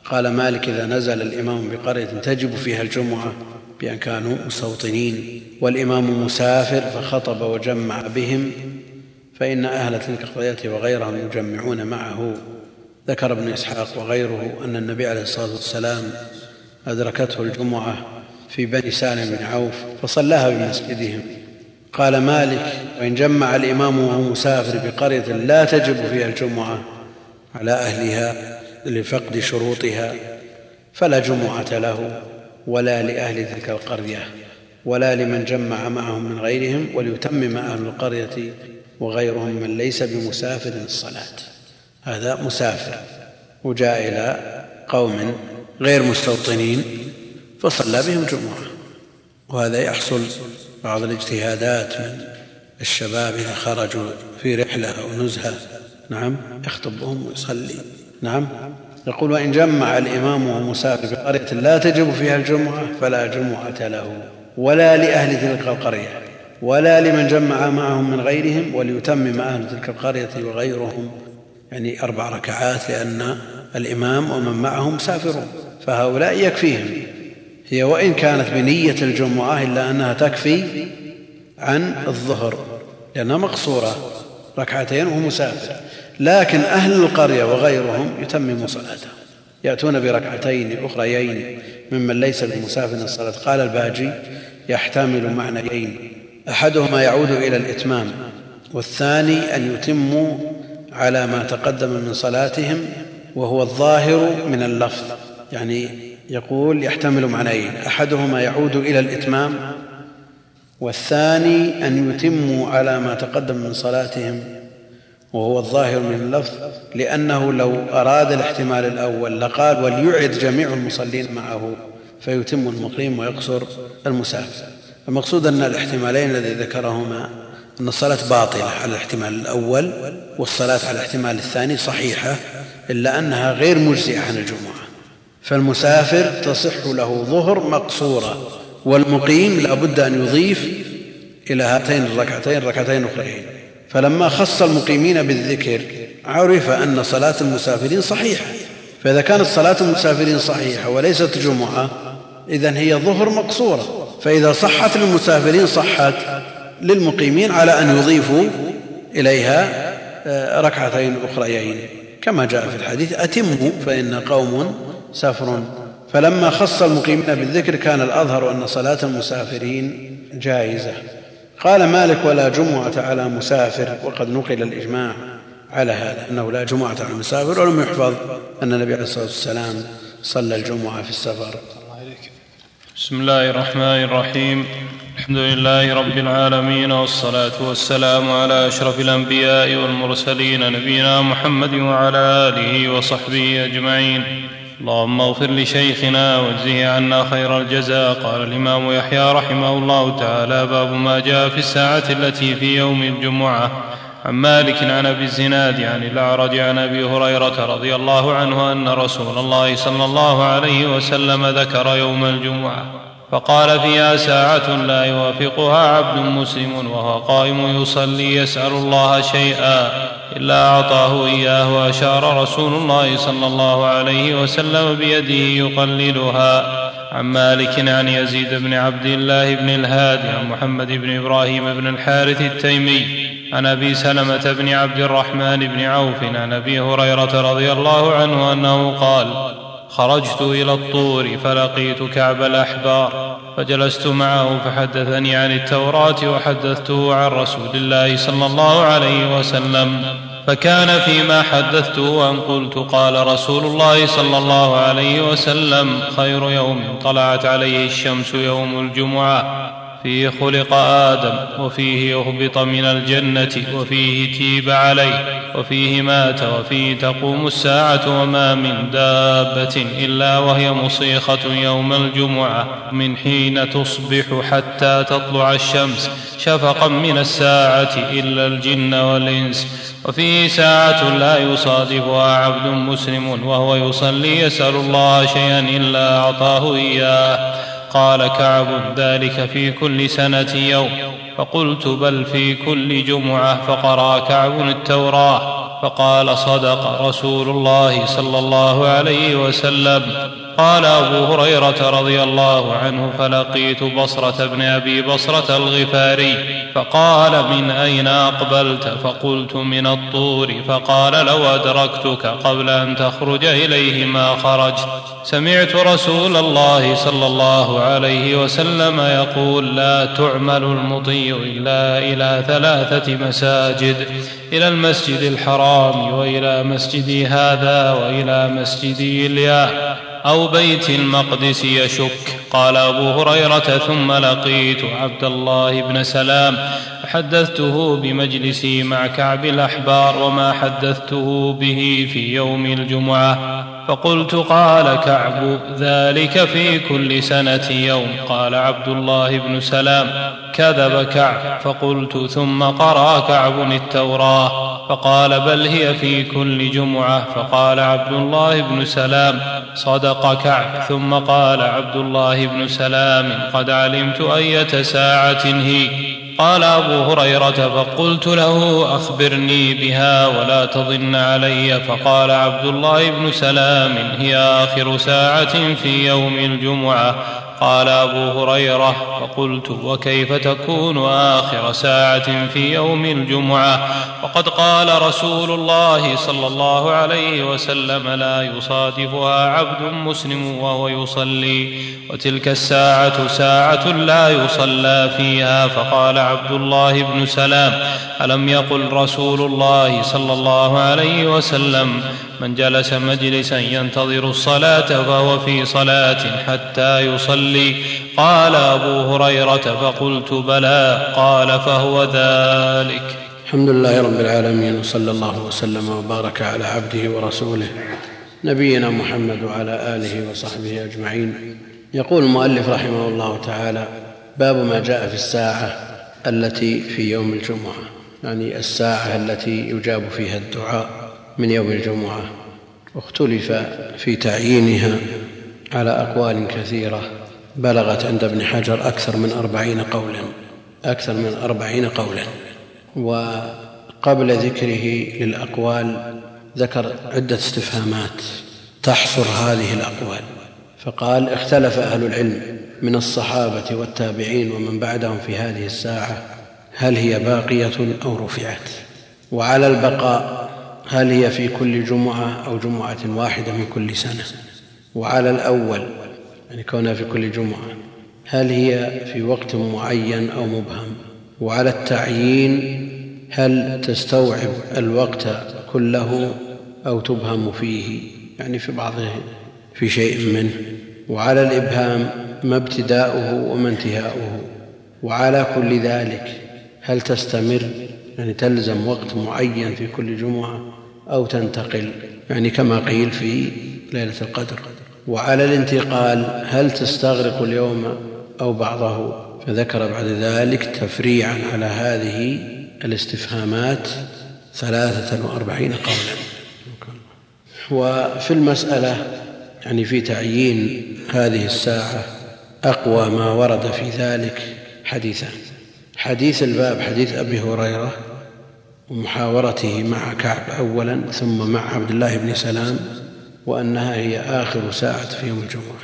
قال مالك إذا نزل الإمام بقرية تجب فيها الجمعة بأن كانوا مستوطنين والإمام مسافر فخطب وجمع بهم فإن أهل تلك القرية وغيرهم يجمعون معه. ذكر ابن إسحاق وغيره أن النبي عليه الصلاة والسلام أدركته الجمعة في بني سالم بن عوف فصلاها بمسجدهم. قال مالك وإن جمع الإمام وهو مسافر بقرية لا تجب فيها الجمعة على أهلها لفقد شروطها فلا جمعة له ولا لأهل تلك القرية ولا لمن جمع معهم من غيرهم وليتمم أهل القرية وغيرهم من ليس بمسافر الصلاة. هذا مسافر وجاء إلى قوم غير مستوطنين فصلى بهم جمعة. وهذا يحصل بعض الاجتهادات من الشباب إذا خرجوا في رحلة أو نزهة. نعم يخطب بهم ويصلي. نعم يقول وإن جمع الإمام وهو مسافر بقرية لا تجب فيها الجمعة فلا جمعة له ولا لأهل تلك القرية. ولا لمن جمع معهم من غيرهم وليتمم أهل تلك القرية وغيرهم. يعني أربع ركعات لأن الإمام ومن معهم مسافرون فهؤلاء يكفيهم. هي وإن كانت بنية الجمعة إلا أنها تكفي عن الظهر لأنها مقصورة. ركعتين وهو مسافر. لكن أهل القرية وغيرهم يتمموا صلاتهم. يأتون بركعتين أخريين ممن ليس بمسافر الصلاة. قال الباجي يحتمل معنيين. أحدهما يعود إلى الإتمام والثاني أن يتموا على ما تقدم من صلاتهم وهو الظاهر من اللفظ يعني يقول يحتمل معنيين أحدهما يعود إلى الإتمام والثاني أن يتموا على ما تقدم من صلاتهم وهو الظاهر من اللفظ لأنه لو أراد الاحتمال الأول لقال وليعد جميع المصلين معه فيتم المقيم ويقصر المسافر المقصود أن الاحتمالين الذي ذكرهما أن الصلاة باطلة على الاحتمال الأول والصلاة على الاحتمال الثاني صحيحة إلا أنها غير مجزئة عن الجمعة. فالمسافر تصح له ظهر مقصورة والمقيم لا بد أن يضيف إلى هاتين الركعتين ركعتين أخرين فلما خص المقيمين بالذكر عرف أن صلاة المسافرين صحيحة. فإذا كانت صلاة المسافرين صحيحة وليست جمعة إذا هي ظهر مقصورة. فإذا صحت للمسافرين صحت للمقيمين على أن يضيفوا إليها آه، ركعتين أخريين. كما جاء في الحديث أتموا فإن قوم سفر فلما خص المقيمين بالذكر كان الأظهر أن صلاة المسافرين جائزة. قال مالك ولا جمعة على مسافر. وقد نقل الإجماع على هذا أنه لا جمعة على المسافر ولم يحفظ أن النبي عليه الصلاة والسلام صلى الجمعة في السفر. بسم الله الرحمن الرحيم الحمد لله رب العالمين والصلاة والسلام على أشرف الأنبياء والمرسلين نبينا محمد وعلى آله وصحبه أجمعين اللهم اغفر لشيخنا واجزه عنا خير الجزاء قال الإمام يحيى رحمه الله تعالى باب ما جاء في الساعة التي في يوم الجمعة عن مالك عن أبي الزناد عن الاعرج عن أبي هريرة رضي الله عنه أن رسول الله صلى الله عليه وسلم ذكر يوم الجمعة فقال فيها ساعة لا يوافقها عبد مسلم وهو قائم يصلي يسأل الله شيئا إلا أعطاه إياه وأشار رسول الله صلى الله عليه وسلم بيده يقللها عن مالك عن يزيد بن عبد الله بن الهادي عن محمد بن إبراهيم بن الحارث التيمي عن أبي سلمة بن عبد الرحمن بن عوف عن أبي هريرة رضي الله عنه أنه قال خرجت إلى الطور فلقيت كعب الأحبار فجلست معه فحدثني عن التوراة وحدثته عن رسول الله صلى الله عليه وسلم فكان فيما حدثته أن قلت قال رسول الله صلى الله عليه وسلم خير يوم طلعت عليه الشمس يوم الجمعة فيه خلق آدم وفيه أهبط من الجنة وفيه تيب عليه وفيه مات وفيه تقوم الساعة وما من دابة إلا وهي مصيخة يوم الجمعة من حين تصبح حتى تطلع الشمس شفقا من الساعة إلا الجن والإنس. وفيه ساعة لا يصادفها عبد مسلم وهو يصلي يسأل الله شيئا إلا أعطاه إياه. قال كعب ذلك في كل سنة يوم. فقلت بل في كل جمعة. فقرأ كعب التوراة. فقال صدق رسول الله صلى الله عليه وسلم. قال أبو هريرة رضي الله عنه فلقيت بصرة بن أبي بصرة الغفاري. فقال من أين أقبلت؟ فقلت من الطور. فقال لو أدركتك قبل أن تخرج إليه ما خرجت. سمعت رسول الله صلى الله عليه وسلم يقول لا تعمل المطيع إلا إلى ثلاثة مساجد إلى المسجد الحرام وإلى مسجدي هذا وإلى مسجدي الياء أو بيت المقدس يشك. قال أبو هريرة ثم لقيت عبد الله بن سلام فحدثته بمجلسي مع كعب الأحبار وما حدثته به في يوم الجمعة. فقلت قال كعب ذلك في كل سنة يوم. قال عبد الله بن سلام كذب كعب. فقلت ثم قرأ كعب التوراة. فقال بل هي في كل جمعة. فقال عبد الله بن سلام صدق كعب. ثم قال عبد الله بن سلام قد علمت أية ساعة هي. قال أبو هريرة فقلت له أخبرني بها ولا تضن علي. فقال عبد الله بن سلام هي آخر ساعة في يوم الجمعة. قال أبو هريرة فقلت وكيف تكون آخر ساعة في يوم الجمعة؟ وقد قال رسول الله صلى الله عليه وسلم لا يصادفها عبد مسلم وهو يصلي وتلك الساعة ساعة لا يصلى فيها. فقال عبد الله بن سلام ألم يقل رسول الله صلى الله عليه وسلم من جلس مجلسا ينتظر الصلاة فهو في صلاة حتى يصلي. قال أبو هريرة فقلت بلى. قال فهو ذلك. الحمد لله رب العالمين وصلى الله وسلم وبارك على عبده ورسوله نبينا محمد وعلى آله وصحبه أجمعين. يقول المؤلف رحمه الله تعالى باب ما جاء في الساعة التي في يوم الجمعة يعني الساعة التي يجاب فيها الدعاء. من يوم الجمعة واختلف في تعيينها على أقوال كثيرة بلغت عند ابن حجر أكثر من أربعين قولا أكثر من أربعين قولا. وقبل ذكره للأقوال ذكر عدة استفهامات تحصر هذه الأقوال. فقال اختلف أهل العلم من الصحابة والتابعين ومن بعدهم في هذه الساعة هل هي باقية أو رفعت؟ وعلى البقاء هل هي في كل جمعة أو جمعة واحدة من كل سنة؟ وعلى الأول يعني كونها في كل جمعة هل هي في وقت معين أو مبهم؟ وعلى التعيين هل تستوعب الوقت كله أو تبهم فيه؟ يعني في بعضه في شيء منه. وعلى الإبهام ما ابتداؤه وما انتهاؤه. وعلى كل ذلك هل تستمر؟ يعني تلزم وقت معين في كل جمعة أو تنتقل. يعني كما قيل في ليلة القدر. وعلى الانتقال هل تستغرق اليوم أو بعضه؟ فذكر بعد ذلك تفريعا على هذه الاستفهامات ثلاثة وأربعين قولا. وفي المسألة يعني في تعيين هذه الساعة أقوى ما ورد في ذلك حديثان. حديث الباب حديث أبي هريرة ومحاورته مع كعب اولا ثم مع عبد الله بن سلام وأنها هي آخر ساعة في يوم الجمعة.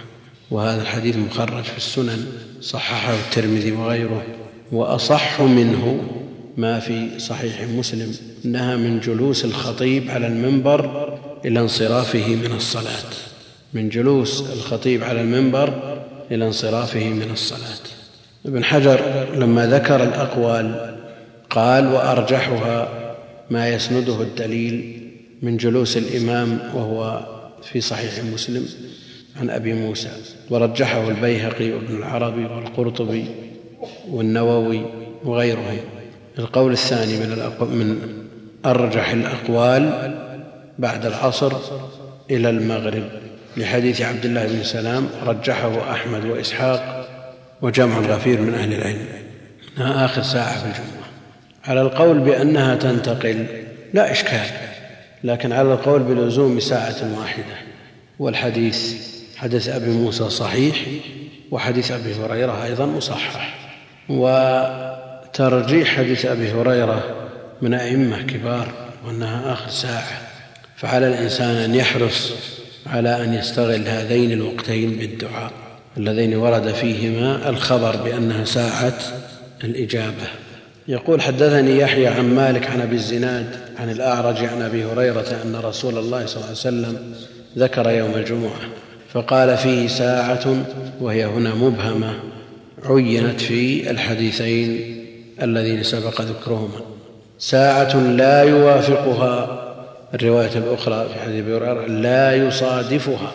وهذا الحديث مخرج في السنن صححه الترمذي وغيره وأصح منه ما في صحيح مسلم إنها من جلوس الخطيب على المنبر إلى انصرافه من الصلاة. من جلوس الخطيب على المنبر إلى انصرافه من الصلاة. ابن حجر لما ذكر الأقوال قال وأرجحها ما يسنده الدليل من جلوس الإمام وهو في صحيح مسلم عن أبي موسى. ورجحه البيهقي وابن العربي والقرطبي والنووي وغيرهم. القول الثاني من من أرجح الأقوال بعد العصر إلى المغرب. لحديث عبد الله بن سلام رجحه أحمد وإسحاق وجمع غفير من أهل العلم. انها آخر ساعة في الجمعة. على القول بأنها تنتقل لا إشكال لكن على القول بلزوم ساعة واحدة. والحديث حديث أبي موسى صحيح وحديث أبي هريرة أيضا مصحح. وترجيح حديث أبي هريرة من أئمة كبار وأنها آخر ساعة. فعلى الإنسان أن يحرص على أن يستغل هذين الوقتين بالدعاء اللذين ورد فيهما الخبر بأنها ساعة الإجابة. يقول حدثني يحيى عن مالك عن أبي الزناد عن الأعرج عن أبي هريرة أن رسول الله صلى الله عليه وسلم ذكر يوم الجمعة فقال فيه ساعة وهي هنا مبهمة عينت في الحديثين اللذين سبق ذكرهما. ساعة لا يوافقها الرواية الأخرى في حديث أبي هريرة لا يصادفها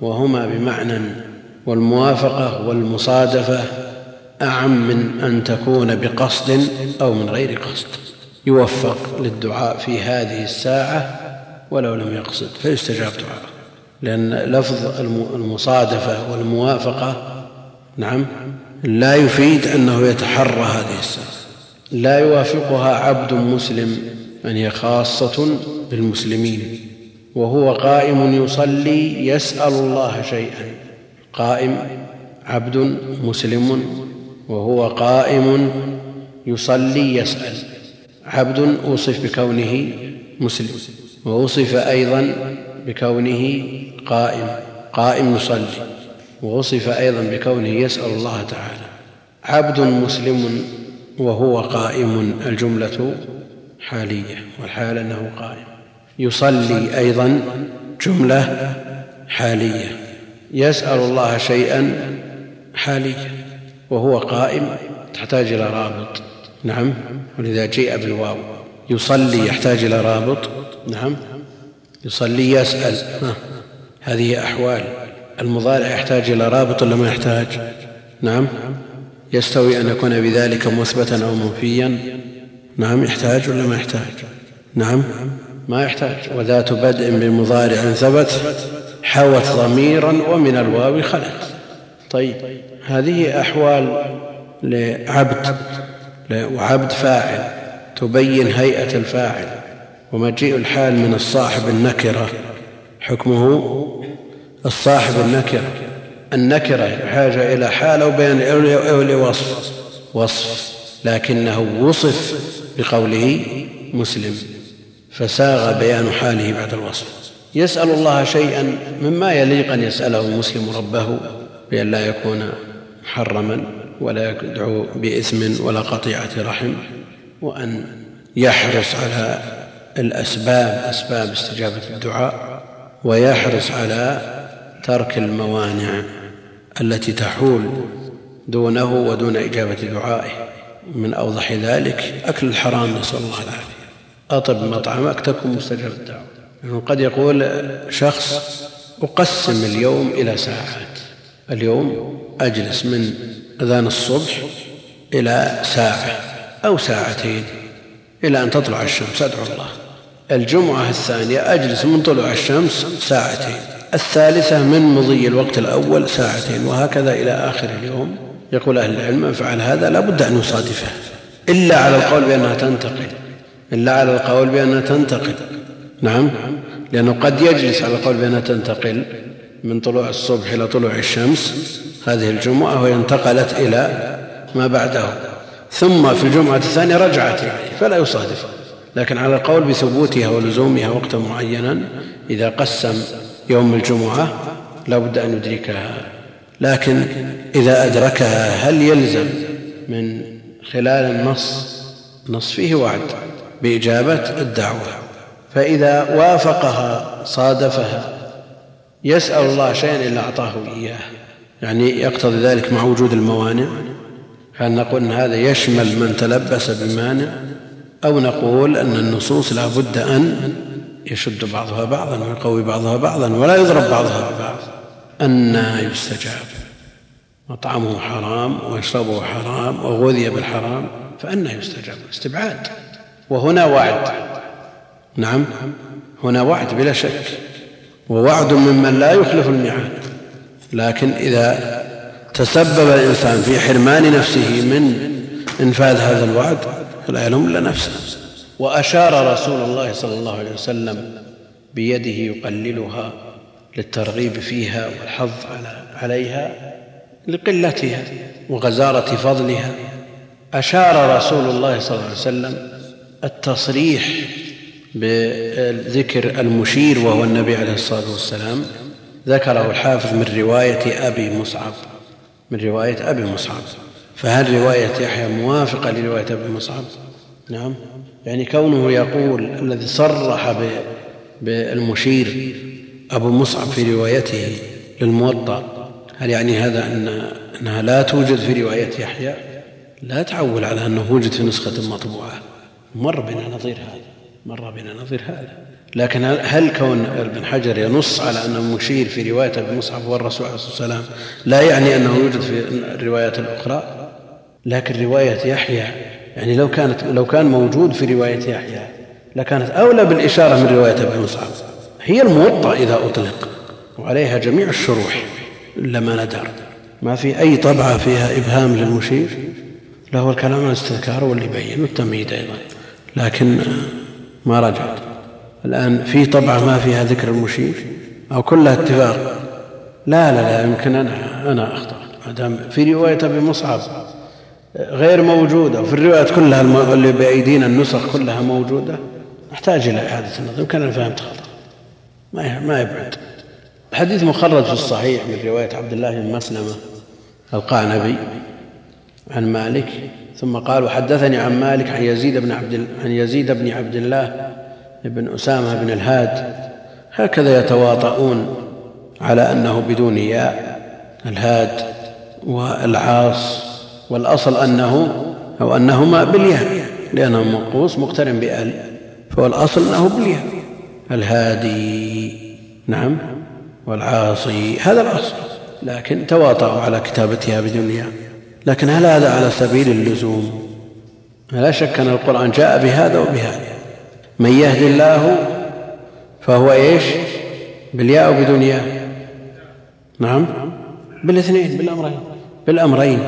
وهما بمعنى والموافقة والمصادفة أعم من أن تكون بقصد أو من غير قصد. يوفق للدعاء في هذه الساعة ولو لم يقصد فيستجاب دعاءه. لأن لفظ المصادفة والموافقة نعم لا يفيد أنه يتحرى هذه الساعة. لا يوافقها عبد مسلم يعني هي خاصة بالمسلمين. وهو قائم يصلي يسأل الله شيئا. قائم عبد مسلم وهو قائم يصلي يسأل. عبد أوصف بكونه مسلم ووصف أيضا بكونه قائم قائم يصلي ووصف أيضا بكونه يسأل الله تعالى. عبد مسلم وهو قائم الجملة حالية والحال أنه قائم. يصلي أيضا جملة حالية. يسأل الله شيئا حالية وهو قائم تحتاج إلى رابط. نعم. ولذا جيء بالواو. يصلي يحتاج إلى رابط. نعم. يصلي يسأل. هذه أحوال. المضارع يحتاج إلى رابط ولا ما يحتاج؟ نعم. يستوي أن يكون بذلك مثبتا أو منفيا. نعم. يحتاج ولا ما يحتاج؟ نعم. ما يحتاج. وذات بدء بمضارع ثبت حوت ضميرا ومن الواو خلق طيب. هذه أحوال لعبد وعبد فاعل تبين هيئة الفاعل ومجيء الحال من الصاحب النكرة. حكمه الصاحب النكرة. النكرة بحاجة إلى حال أو بيان أو لوصف وصف لكنه وصف بقوله مسلم فساغ بيان حاله بعد الوصف. يسأل الله شيئا مما يليق أن يسأله المسلم ربه بأن لا يكون محرما ولا يدعو بإثم ولا قطيعة رحم وأن يحرص على الأسباب أسباب استجابة الدعاء ويحرص على ترك الموانع التي تحول دونه ودون إجابة دعائه. من أوضح ذلك أكل الحرام نسأل الله العافية. أطب مطعمك تكن مستجاب الدعوة يعني قد يقول شخص أقسم اليوم إلى ساعات. اليوم أجلس من أذان الصبح إلى ساعة أو ساعتين إلى أن تطلع الشمس أدعو الله. الجمعة الثانية أجلس من طلوع الشمس ساعتين. الثالثة من مضي الوقت الأول ساعتين وهكذا إلى آخر اليوم. يقول أهل العلم من فعل هذا لا بد أن يصادفه. إلا على القول بأنها تنتقل. إلا على القول بأنها تنتقل. نعم. لأنه قد يجلس على القول بأنها تنتقل. من طلوع الصبح إلى طلوع الشمس هذه الجمعة وهي انتقلت إلى ما بعده. ثم في الجمعة الثانية رجعت فلا يصادف. لكن على القول بثبوتها ولزومها وقتا معينا إذا قسم يوم الجمعة لا بد أن يدركها. لكن إذا أدركها هل يلزم من خلال النص نص فيه وعد بإجابة الدعوة؟ فإذا وافقها صادفها يسأل الله شيئا إلا أعطاه إياه. يعني يقتضي ذلك مع وجود الموانع. هل نقول إن هذا يشمل من تلبس بمانع أو نقول إن النصوص لا بد أن يشد بعضها بعضا ويقوي بعضها بعضا ولا يضرب بعضها ببعض أنى يستجاب. مطعمه حرام ويشربه حرام وغذي بالحرام فأنى يستجاب. استبعاد. وهنا وعد. نعم. هنا وعد بلا شك. ووعد ممن لا يخلف الميعاد. لكن إذا تسبب الإنسان في حرمان نفسه من إنفاذ هذا الوعد فلا يلوم إلا نفسه. وأشار رسول الله صلى الله عليه وسلم بيده يقللها للترغيب فيها والحظ عليها لقلتها وغزارة فضلها. أشار رسول الله صلى الله عليه وسلم التصريح بذكر المشير وهو النبي عليه الصلاة والسلام ذكره الحافظ من رواية أبي مصعب من رواية أبي مصعب. فهل رواية يحيى موافقة لرواية أبي مصعب؟ نعم. يعني كونه يقول الذي صرح بالمشير أبو مصعب في روايته للموطأ هل يعني هذا أن أنها لا توجد في رواية يحيى؟ لا تعول على أنه وجد في نسخة مطبوعة. مر بنا نظير هذا. مر بنا نظير هذا. لكن هل كون ابن حجر ينص على أنه مشير في رواية ابن مصعب والرسول عليه الصلاة والسلام لا يعني أنه يوجد في الروايات الأخرى؟ لكن رواية يحيى يعني لو كانت لو كان موجود في رواية يحيى لكانت أولى بالإشارة من رواية ابن مصعب هي الموطأ إذا أطلق وعليها جميع الشروح لما ندر. ما في أي طبعة فيها إبهام للمشير؟ له الكلام عن الاستذكار واللي يبين والتمهيد أيضا. لكن ما رجعت. الآن في طبعة ما فيها ذكر المشير أو كلها اتفاق. لا لا لا يمكن أنا أنا أخطأ. ما دام في رواية أبي مصعب غير موجودة وفي الروايات كلها اللي بأيدينا النسخ كلها موجودة نحتاج إلى إعادة النظر. يمكن أنا فهمت خطأ. ما يبعد. الحديث مخرج في الصحيح من رواية عبد الله بن مسلمة القعنبي عن مالك ثم قال وحدثني عن مالك عن يزيد بن عبد عن يزيد بن عبد الله بن أسامة بن الهاد هكذا يتواطؤون على أنه بدون ياء الهاد والعاص والأصل أنه أو أنهما بالياء لأنه منقوص مقترن بأل فهو الأصل أنه بالياء الهادي نعم والعاصي هذا الأصل لكن تواطؤوا على كتابتها بدون ياء. لكن هل هذا على سبيل اللزوم؟ لا شك أن القرآن جاء بهذا وبهذا. من يهد الله فهو إيش؟ بالياء أو بدون ياء نعم. بالاثنين. بالأمرين. بالأمرين.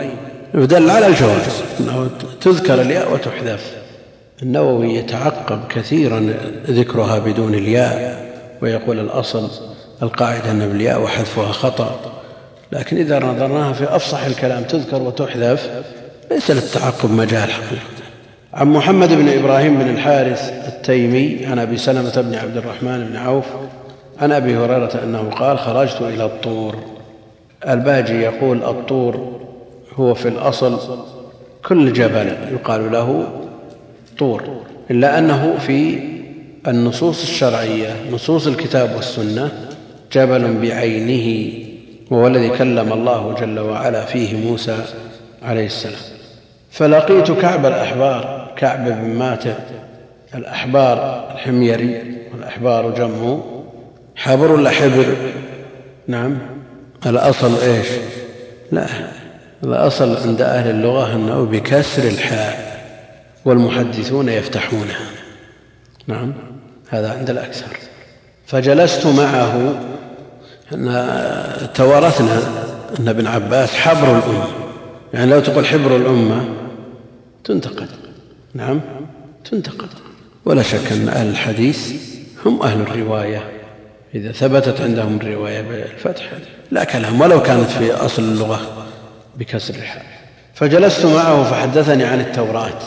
يدل على الجواز. أنه تذكر الياء وتحذف. النووي يتعقب كثيرا ذكرها بدون الياء ويقول الأصل القاعدة أن بالياء وحذفها خطأ. لكن إذا نظرناها في أفصح الكلام تذكر وتحذف ليس للتعقب مجال حقيقه عن محمد بن إبراهيم بن الحارث التيمي عن أبي سلمة بن عبد الرحمن بن عوف عن أبي هريرة أنه قال خرجت إلى الطور. الباجي يقول الطور هو في الأصل كل جبل يقال له طور إلا أنه في النصوص الشرعية نصوص الكتاب والسنة جبل بعينه وهو الذي كلم الله جل وعلا فيه موسى عليه السلام. فلقيت كعب الأحبار كعب بن ماتع الأحبار الحميري والأحبار جمع حبر ولا حبر؟ نعم. الأصل إيش؟ لا الأصل عند أهل اللغة أنه بكسر الحاء والمحدثون يفتحونها. نعم هذا عند الأكثر. فجلست معه توارثنا أن ابن عباس حبر الأمة. يعني لو تقول حبر الأمة تنتقد. نعم تنتقد. ولا شك أن أهل الحديث هم أهل الرواية. إذا ثبتت عندهم الرواية بالفتح لا كلام ولو كانت في أصل اللغة بكسر الحاء. فجلست معه فحدثني عن التوراة.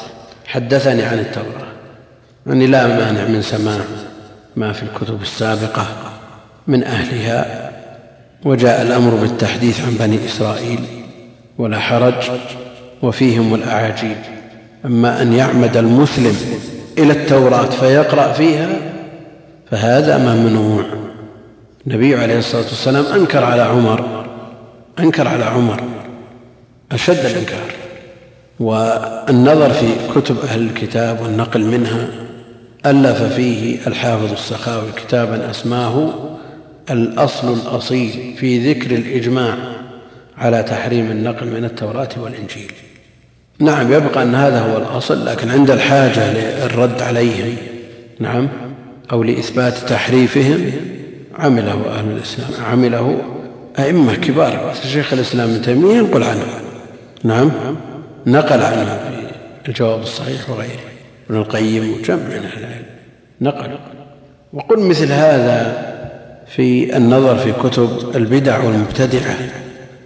حدثني عن التوراة. أني لا مانع من سماع ما في الكتب السابقة من أهلها. وجاء الأمر بالتحديث عن بني إسرائيل ولا حرج وفيهم الأعاجيب. أما أن يعمد المسلم إلى التوراة فيقرأ فيها فهذا ممنوع. النبي عليه الصلاة والسلام أنكر على عمر أنكر على عمر أشد الإنكار. والنظر في كتب أهل الكتاب والنقل منها ألف فيه الحافظ السخاوي كتابا أسماه الأصل الأصيل في ذكر الإجماع على تحريم النقل من التوراة والإنجيل. نعم يبقى أن هذا هو الأصل لكن عند الحاجة للرد عليهم نعم أو لإثبات تحريفهم عمله أهل الإسلام عمله أئمة كبار. شيخ الإسلام ابن تيمية ينقل عنه. نعم نقل عنه في الجواب الصحيح وغيره ابن القيم وجمع من أهل العلم. نقل. وقل مثل هذا في النظر في كتب البدع والمبتدعه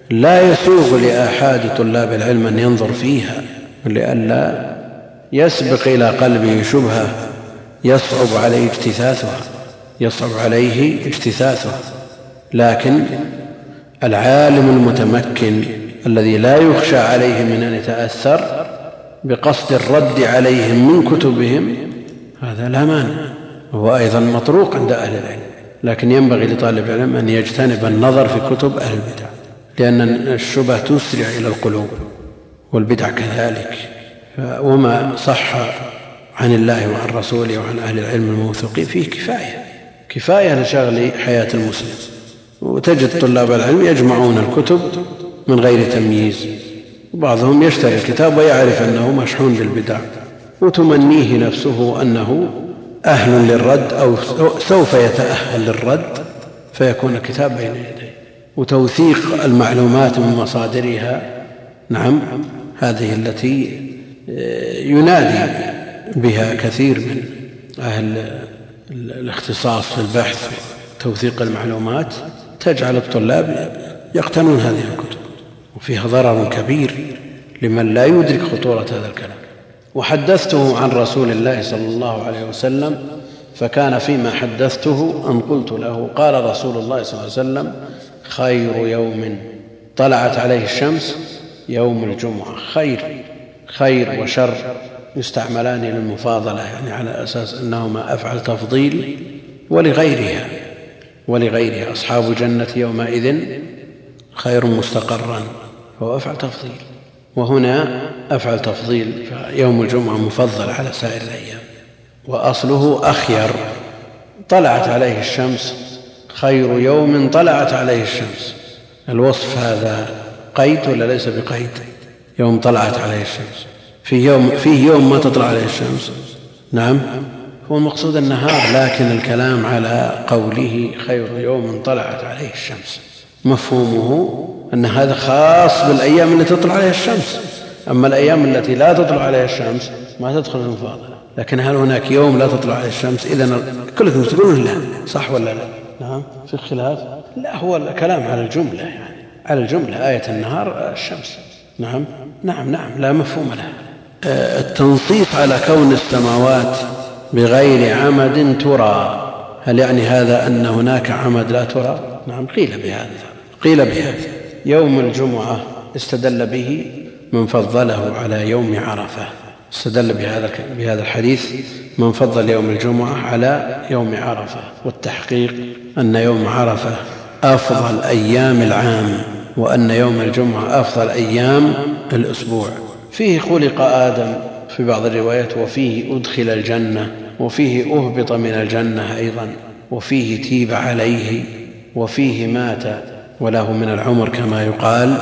لا يسوغ لاحاد طلاب العلم أن ينظر فيها لئلا يسبق إلى قلبه شبهة يصعب عليه اجتثاثها يصعب عليه اجتثاثها لكن العالم المتمكن الذي لا يخشى عليه من أن يتأثر بقصد الرد عليهم من كتبهم هذا لا مانع. هو أيضا مطروق عند أهل العلم. لكن ينبغي لطالب العلم أن يجتنب النظر في كتب أهل البدع لأن الشبه تسرع إلى القلوب والبدع كذلك. وما صح عن الله وعن رسوله وعن أهل العلم الموثوقين فيه كفاية كفاية لشغل حياة المسلم. وتجد طلاب العلم يجمعون الكتب من غير تمييز. وبعضهم يشتري الكتاب ويعرف أنه مشحون بالبدع وتمنيه نفسه أنه أهل للرد أو سوف يتأهل للرد فيكون الكتاب بين يديه. وتوثيق المعلومات من مصادرها نعم هذه التي آه، ينادي بها كثير من أهل الاختصاص في البحث توثيق المعلومات. تجعل الطلاب يقتنون هذه الكتب وفيها ضرر كبير لمن لا يدرك خطورة هذا الكلام. وحدثته عن رسول الله صلى الله عليه وسلم فكان فيما حدثته أن قلت له قال رسول الله صلى الله عليه وسلم خير يوم طلعت عليه الشمس يوم الجمعة خير خير وشر يستعملان للمفاضلة يعني على أساس أنهما أفعل تفضيل ولغيرها ولغيرها. أصحاب جنة يومئذ خير مستقرا فهو أفعل تفضيل. وهنا أفعل تفضيل فيوم الجمعة مفضل على سائر الأيام. وأصله أخير. طلعت عليه الشمس خير يوم طلعت عليه الشمس. الوصف هذا قيد ولا ليس بقيد؟ يوم طلعت عليه الشمس. في يوم فيه يوم ما تطلع عليه الشمس. نعم. هو المقصود النهار لكن الكلام على قوله خير يوم طلعت عليه الشمس. مفهومه أن هذا خاص بالأيام التي تطلع عليها الشمس. أما الأيام التي لا تطلع عليها الشمس ما تدخل المفاضلة. لكن هل هناك يوم لا تطلع عليه الشمس؟ إذا كلكم تقولون لا. صح ولا لا؟ نعم. في خلاف لا هو الكلام على الجملة يعني. على الجملة آية النهار الشمس. نعم. نعم نعم. لا مفهوم لها. آه، التنصيص على كون السماوات بغير عمد ترى. هل يعني هذا أن هناك عمد لا ترى؟ نعم قيل بهذا. قيل بهذا. يوم الجمعة استدل به من فضله على يوم عرفة. استدل بهذا بهذا الحديث من فضل يوم الجمعة على يوم عرفة والتحقيق أن يوم عرفة أفضل أيام العام وأن يوم الجمعة أفضل أيام الأسبوع. فيه خلق آدم في بعض الروايات وفيه أدخل الجنة وفيه أهبط من الجنة أيضا وفيه تيب عليه وفيه مات وله من العمر كما يقال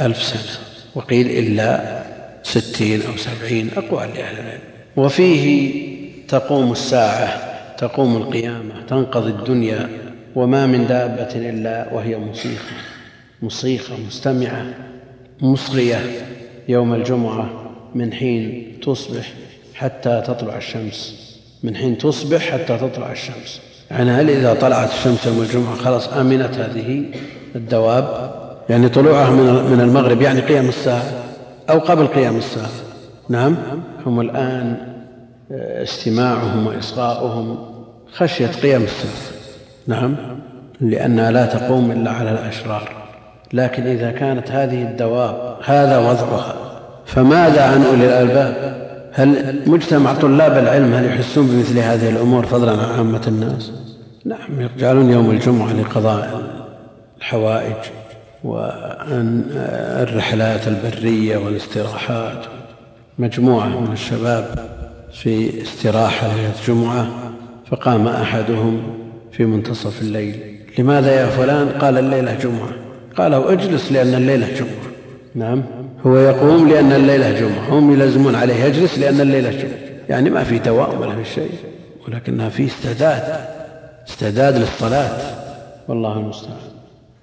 ألف سنة. وقيل إلا ستين أو سبعين أقوال لأهل العلم. وفيه تقوم الساعة تقوم القيامة تنقضي الدنيا وما من دابة إلا وهي مصيخة مصيخة مستمعة مصغية يوم الجمعة من حين تصبح حتى تطلع الشمس من حين تصبح حتى تطلع الشمس. يعني هل إذا طلعت الشمس يوم الجمعة خلاص آمنت هذه الدواب؟ يعني طلوعها من المغرب يعني قيام الساعة أو قبل قيام الساعة. نعم. هم الآن آه، استماعهم وإصغاؤهم خشية قيام الساعة. نعم. لأنها لا تقوم إلا على الأشرار. لكن إذا كانت هذه الدواب هذا وضعها فماذا عن أولي الألباب؟ هل مجتمع طلاب العلم هل يحسون بمثل هذه الأمور فضلا عن عامة الناس؟ نعم يجعلون يوم الجمعة لقضاء الحوائج. والرحلات البرية والاستراحات مجموعة من الشباب في استراحة ليلة الجمعة فقام أحدهم في منتصف الليل. لماذا يا فلان؟ قال الليلة جمعة. قالوا اجلس لأن الليلة جمعة. نعم. هو يقوم لأن الليلة جمعة. هم يلزمون عليه يجلس لأن الليلة جمعة. يعني ما في دوام ولا في شيء ولكنها في استعداد استعداد للصلاة. والله المستعان.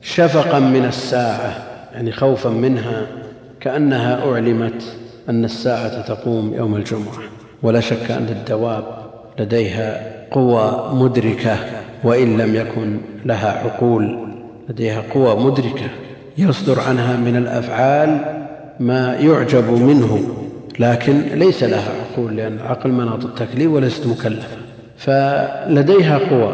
شفقا من الساعة يعني خوفا منها كأنها أعلمت أن الساعة تقوم يوم الجمعة. ولا شك أن الدواب لديها قوى مدركة وإن لم يكن لها عقول لديها قوى مدركة يصدر عنها من الأفعال ما يعجب منه. لكن ليس لها عقول لأن العقل مناط التكليف وليست مكلفة. فلديها قوى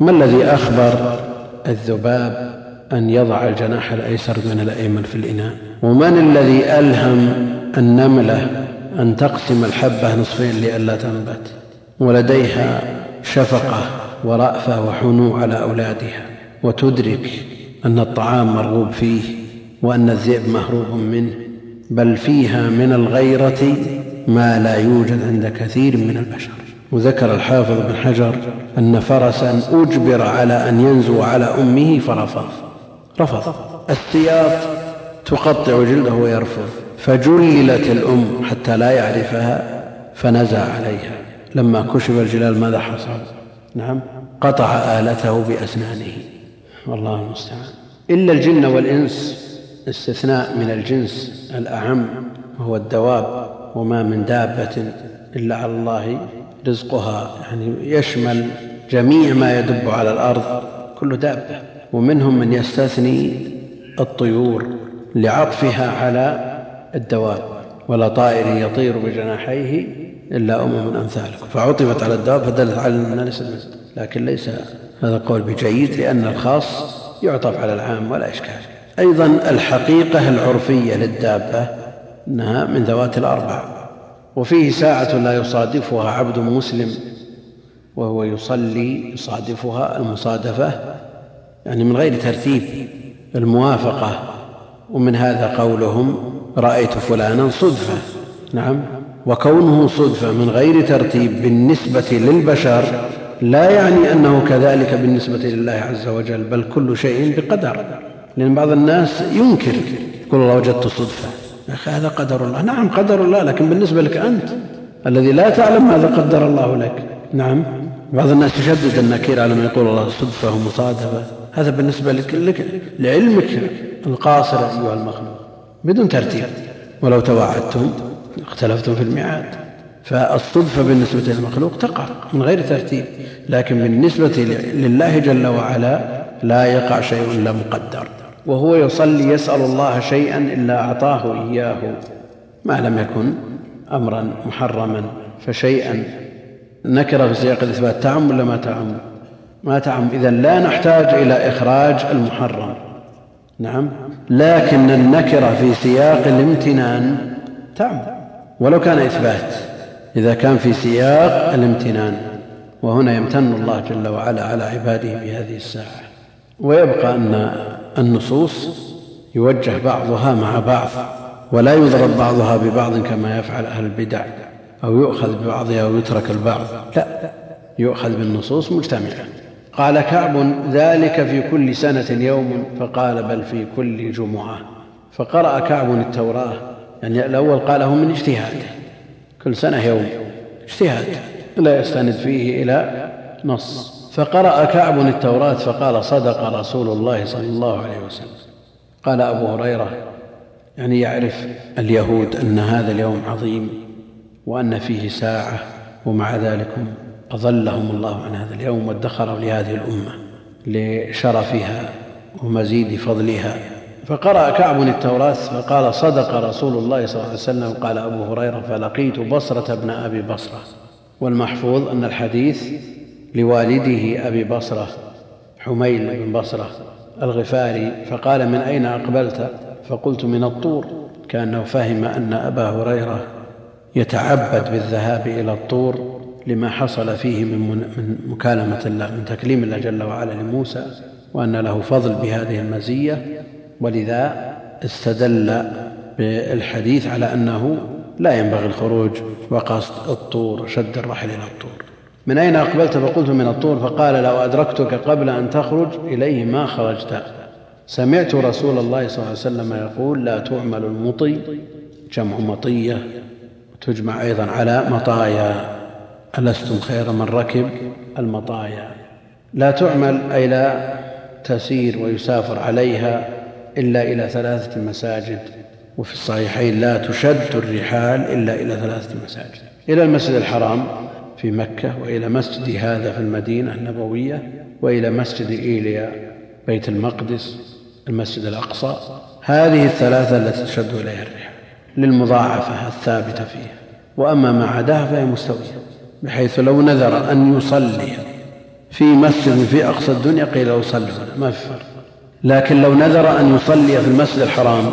ما الذي أخبر الذباب أن يضع الجناح الأيسر من الأيمن في الإناء. ومن الذي ألهم النملة أن تقسم الحبة نصفين لئلا تنبت؟ ولديها شفقة ورأفة وحنو على أولادها وتدرك أن الطعام مرغوب فيه وأن الذئب مهروب منه بل فيها من الغيرة ما لا يوجد عند كثير من البشر. وذكر الحافظ بن حجر أن فرسا أجبر على أن ينزو على أمه فرفض رفض. السياط تقطع جلده ويرفض. فجللت الأم حتى لا يعرفها فنزى عليها. لما كشف الجلال ماذا حصل؟ نعم قطع آلته بأسنانه. والله المستعان. إلا الجن والإنس استثناء من الجنس الأعم وهو الدواب وما من دابة إلا على الله رزقها. يعني يشمل جميع ما يدب على الأرض كل دابة. ومنهم من يستثني الطيور لعطفها على الدواب ولا طائر يطير بجناحيه إلا أمم أمثالكم. فعطفت على الدواب فدلت على أنها ليست لكن ليس هذا القول بجيد لأن الخاص يعطف على العام ولا إشكال. أيضا الحقيقة العرفية للدابة أنها من ذوات الأربع. وفيه ساعة لا يصادفها عبد مسلم وهو يصلي يصادفها المصادفة يعني من غير ترتيب الموافقة. ومن هذا قولهم رأيت فلانا صدفة. نعم. وكونه صدفة من غير ترتيب بالنسبة للبشر لا يعني أنه كذلك بالنسبة لله عز وجل بل كل شيء بقدر. لأن بعض الناس ينكر يقول الله وجدت صدفة. يا أخي هذا قدر الله. نعم قدر الله لكن بالنسبة لك أنت الذي لا تعلم ماذا قدر الله لك. نعم. بعض الناس يشدد النكير على ما يقول الله صدفة ومصادفة هذا بالنسبة لك, لعلمك القاصر أيها المخلوق بدون ترتيب ولو تواعدتم اختلفتم في الميعاد. فالصدفة بالنسبة للمخلوق تقع من غير ترتيب لكن بالنسبة لله جل وعلا لا يقع شيء إلا مقدر. وهو يصلي يسأل الله شيئا إلا أعطاه إياه. ما لم يكن أمرا محرما فشيئا نكر في سياق الإثبات تعم ولا ما تعم؟ ما تعم. إذا لا نحتاج إلى إخراج المحرم. نعم. لكن النكرة في سياق الامتنان تعم. ولو كان إثبات إذا كان في سياق الامتنان. وهنا يمتن الله جل وعلا على عباده بهذه الساعة. ويبقى أن النصوص يوجه بعضها مع بعض ولا يضرب بعضها ببعض كما يفعل أهل البدع. أو يؤخذ ببعضها ويترك البعض. لا يؤخذ بالنصوص مجتمعة. قال كعب ذلك في كل سنة يوم. فقال بل في كل جمعة. فقرأ كعب التوراة. يعني الأول قاله من اجتهاده كل سنة يوم اجتهاد. لا يستند فيه إلى نص. فقرأ كعب التوراة فقال صدق رسول الله صلى الله عليه وسلم. قال أبو هريرة يعني يعرف اليهود أن هذا اليوم عظيم وأن فيه ساعة ومع ذلك أظلهم الله عن هذا اليوم وادخره لهذه الأمة لشرفها ومزيد فضلها. فقرأ كعب التوراة فقال صدق رسول الله صلى الله عليه وسلم. قال أبو هريرة فلقيت بصرة بن أبي بصرة. والمحفوظ أن الحديث لوالده أبي بصرة حميل بن بصرة الغفاري. فقال من أين أقبلت؟ فقلت من الطور. كأنه فهم أن أبا هريرة يتعبد بالذهاب إلى الطور لما حصل فيه من مكالمة الله من تكليم الله جل وعلا لموسى وأن له فضل بهذه المزية. ولذا استدل بالحديث على أنه لا ينبغي الخروج وقصد الطور شد الرحل إلى الطور. من أين أقبلت فقلت من الطور؟ فقال لو أدركتك قبل أن تخرج إليه ما خرجت. سمعت رسول الله صلى الله عليه وسلم يقول لا تعمل المطي جمع مطية تجمع أيضا على مطايا. ألستم خير من ركب المطايا لا تعمل أي لا تسير ويسافر عليها إلا إلى ثلاثة مساجد وفي الصحيحين لا تشد الرحال إلا إلى ثلاثة مساجد. إلى المسجد الحرام في مكة وإلى مسجد هذا في المدينة النبوية وإلى مسجد إيليا بيت المقدس المسجد الأقصى. هذه الثلاثة التي تشد إليها الرحال للمضاعفة الثابتة فيها. وأما ما عداها فهي مستوية. بحيث لو نذر أن يصلي في مسجد في أقصى الدنيا قيل له صل. ما في فرق. لكن لو نذر أن يصلي في المسجد الحرام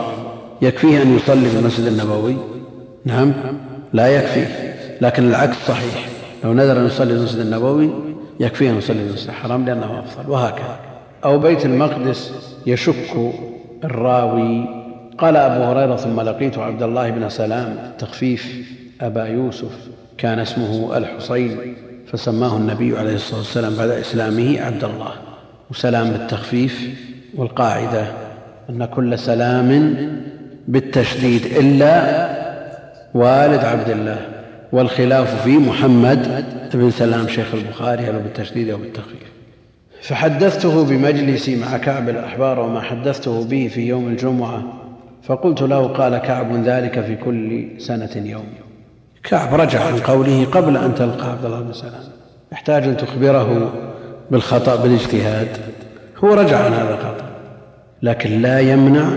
يكفيه أن يصلي في المسجد النبوي؟ نعم لا يكفيه لكن العكس صحيح. لو نذر أن يصلي في المسجد النبوي يكفيه أن يصلي في المسجد الحرام لأنه أفضل. وهكذا. أو بيت المقدس يشك الراوي. قال أبو هريرة ثم لقيت عبد الله بن سلام التخفيف أبا يوسف كان اسمه الحصين فسماه النبي عليه الصلاة والسلام بعد إسلامه عبد الله. وسلام بالتخفيف والقاعدة أن كل سلام بالتشديد إلا والد عبد الله والخلاف في محمد بن سلام شيخ البخاري هل بالتشديد أو بالتخفيف. فحدثته بمجلسي مع كعب الأحبار وما حدثته به في يوم الجمعة فقلت له قال كعب ذلك في كل سنة يوم. كعب رجع عن قوله قبل أن تلقى عبد الله بن سلام. يحتاج أن تخبره بالخطأ بالاجتهاد. هو رجع عن هذا الخطأ لكن لا يمنع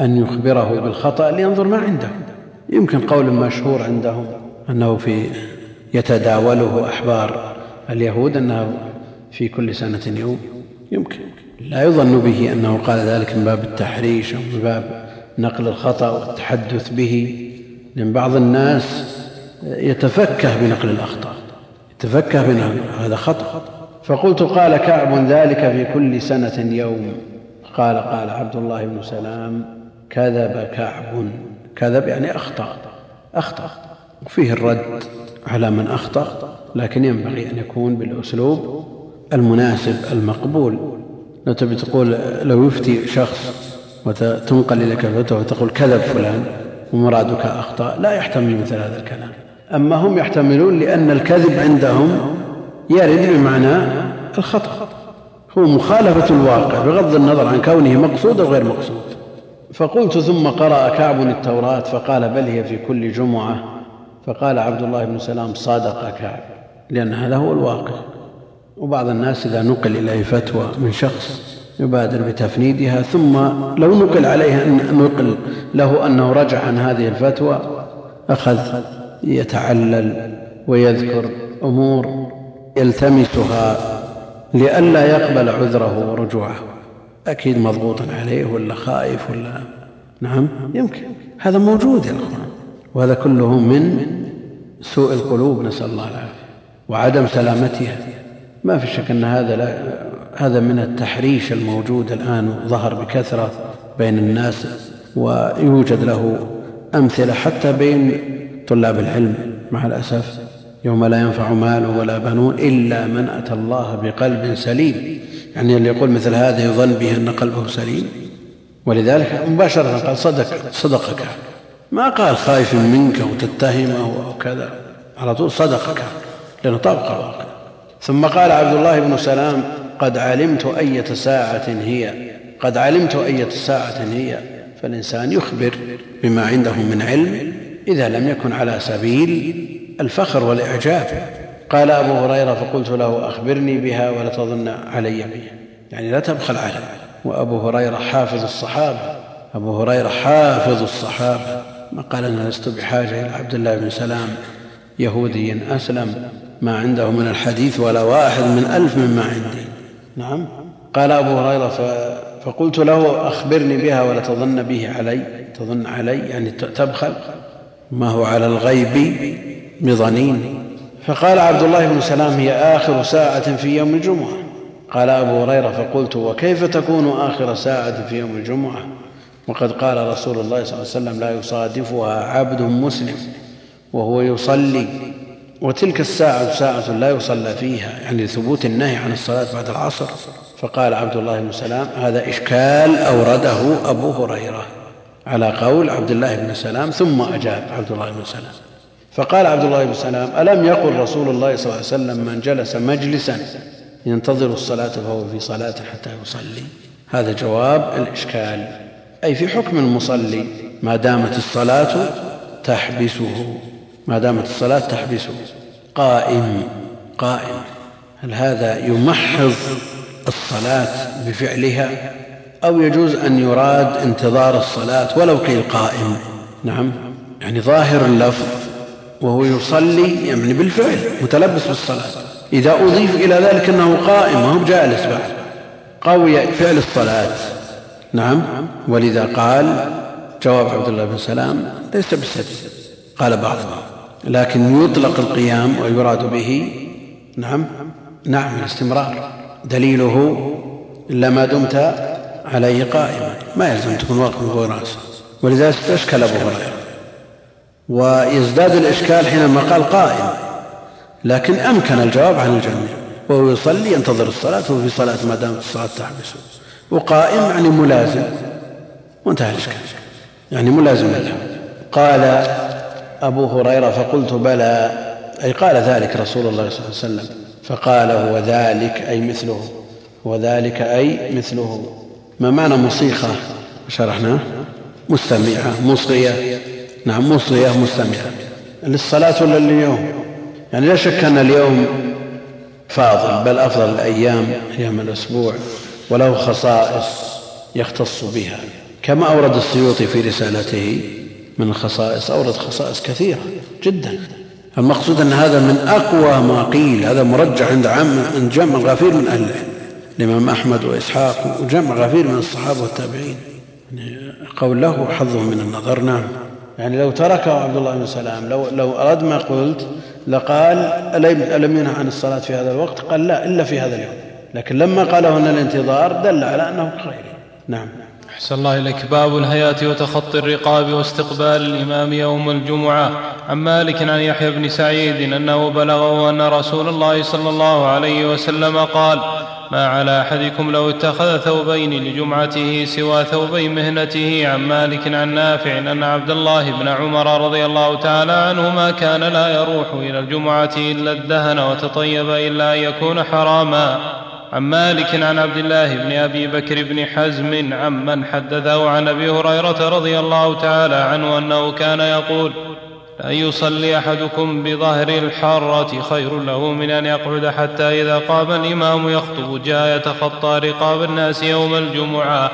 أن يخبره بالخطأ لينظر ما عنده. يمكن قول مشهور عندهم أنه في يتداوله أحبار اليهود أنه في كل سنة يوم. يمكن. لا يظن به أنه قال ذلك من باب التحريش أو من باب نقل الخطأ والتحدث به. لأن بعض الناس يتفكه بنقل الأخطاء يتفكه بنقل هذا خطأ. فقلت قال كعب ذلك في كل سنة يوم. قال قال عبد الله بن سلام كذب كعب كذب يعني أخطأ أخطأ. وفيه الرد على من أخطأ لكن ينبغي أن يكون بالأسلوب المناسب المقبول. لو تبي تقول لو يفتي شخص وتنقل إليك الفتوى وتقول كذب فلان ومرادك أخطأ لا يحتمل مثل هذا الكلام. أما هم يحتملون لأن الكذب عندهم يرد بمعنى الخطأ. هو مخالفة الواقع بغض النظر عن كونه مقصود أو غير مقصود. فقلت ثم قرأ كعب التوراة فقال بل هي في كل جمعة؟ فقال عبد الله بن سلام صادق كعب لأن هذا هو الواقع. وبعض الناس إذا نقل إليه فتوى من شخص يبادر بتفنيدها ثم لو نقل عليه أن نقل له أنه رجع عن هذه الفتوى أخذ يتعلل ويذكر أمور يلتمسها لئلا يقبل عذره ورجوعه. أكيد مضغوط عليه ولا خائف ولا نعم يمكن. هذا موجود يا إخوان. وهذا كله من سوء القلوب نسأل الله العافية. وعدم سلامتها. ما في شك أن هذا لا هذا من التحريش الموجود الآن ظهر بكثرة بين الناس ويوجد له أمثلة حتى بين طلاب العلم مع الأسف يوم لا ينفع مال ولا بنون إلا من أتى الله بقلب سليم. يعني اللي يقول مثل هذا يظن به أن قلبه سليم. ولذلك مباشرة قال صدق صدقك. ما قال خايف منك وتتهمه أو كذا. على طول صدقك لأنه طابق ثم قال عبد الله بن سلام قد علمت أية ساعة هي قد علمت أية ساعة هي فالإنسان يخبر بما عنده من علم إذا لم يكن على سبيل الفخر والإعجاب. قال أبو هريرة فقلت له أخبرني بها ولا تظن علي بها يعني لا تبخل علي. وأبو هريرة حافظ الصحابة. أبو هريرة حافظ الصحابة. ما قال أنا لست بحاجة إلى عبد الله بن سلام. يهودي أسلم. ما عنده من الحديث ولا واحد من ألف مما عندي. نعم. قال أبو هريرة فقلت له أخبرني بها ولا تظن به علي. تظن علي يعني تبخل. ما هو على الغيب بظنين. فقال عبد الله بن سلام هي آخر ساعة في يوم الجمعة. قال أبو هريرة فقلت وكيف تكون آخر ساعة في يوم الجمعة؟ وقد قال رسول الله صلى الله عليه وسلم لا يصادفها عبد مسلم وهو يصلي. وتلك الساعة ساعة لا يصلى فيها يعني ثبوت النهي عن الصلاة بعد العصر. فقال عبد الله بن سلام هذا إشكال أورده أبو هريرة. على قول عبد الله بن سلام ثم أجاب عبد الله بن سلام. فقال عبد الله بن سلام ألم يقل رسول الله صلى الله عليه وسلم من جلس مجلسا ينتظر الصلاة فهو في صلاة حتى يصلي؟ هذا جواب الإشكال. أي في حكم المصلي ما دامت الصلاة تحبسه. ما دامت الصلاة تحبسه. قائم قائم. هل هذا يمحض الصلاة بفعلها؟ أو يجوز أن يراد انتظار الصلاة ولو قيل قائم نعم. يعني ظاهر اللفظ وهو يصلي يعني بالفعل متلبس بالصلاة. إذا أضيف إلى ذلك أنه قائم وهو جالس بعد قوي فعل الصلاة. نعم. ولذا قال جواب عبد الله بن سلام ليس بالسجد قال بعضهم لكن يطلق القيام ويراد به. نعم. نعم الاستمرار. دليله إلا ما دمت عليه قائما. ما يلزم تكون واقفا فوق رأسه. ولذلك استشكل أبو هريرة. ويزداد الإشكال حينما قال قائم. لكن أمكن الجواب عن الجميع. وهو يصلي ينتظر الصلاة وهو في صلاة ما دامت الصلاة تحبسه وقائم يعني ملازم. وانتهى الإشكال. يعني ملازم له. قال أبو هريرة فقلت بلى. أي قال ذلك رسول الله صلى الله عليه وسلم. فقال هو ذلك أي مثله. هو ذلك أي مثله. ما معنى موسيقى؟ شرحناه مستمعة مصغية. نعم مصغية مستمعة. للصلاة ولا لليوم؟ يعني لا شك أن اليوم فاضل بل أفضل الأيام أيام الأسبوع وله خصائص يختص بها. كما أورد السيوطي في رسالته من الخصائص أورد خصائص كثيرة جدا. المقصود أن هذا من أقوى ما قيل هذا مرجح عند عند جمع غفير من أهل العلم. الإمام أحمد وإسحاق وجمع غفير من الصحابة والتابعين. يعني قول له حظه من النظر. نعم. يعني لو تركه عبد الله بن سلام لو, لو أراد ما قلت لقال ألم ينهى عن الصلاة في هذا الوقت؟ قال لا إلا في هذا اليوم. لكن لما قال هنا الانتظار دل على أنه خير. نعم. أحسن الله إليك. باب الهيات وتخطي الرقاب واستقبال الإمام يوم الجمعة. عن مالك عن يحيى بن سعيد أنه بلغه أن رسول الله صلى الله عليه وسلم قال ما على أحدكم لو اتخذ ثوبين لجمعته سوى ثوبي مهنته عن مالك عن نافع أن عبد الله بن عمر رضي الله تعالى عنهما كان لا يروح إلى الجمعة إلا الدهن وتطيب إلا أن يكون حراما. عن مالك عن عبد الله بن أبي بكر بن حزم عمن حدثه عن أبي هريرة رضي الله تعالى عنه أنه كان يقول لأن يصلي أحدكم بظهر الحارة خير له من أن يقعد حتى إذا قام الإمام يخطب جاء يتخطى رقاب الناس يوم الجمعة.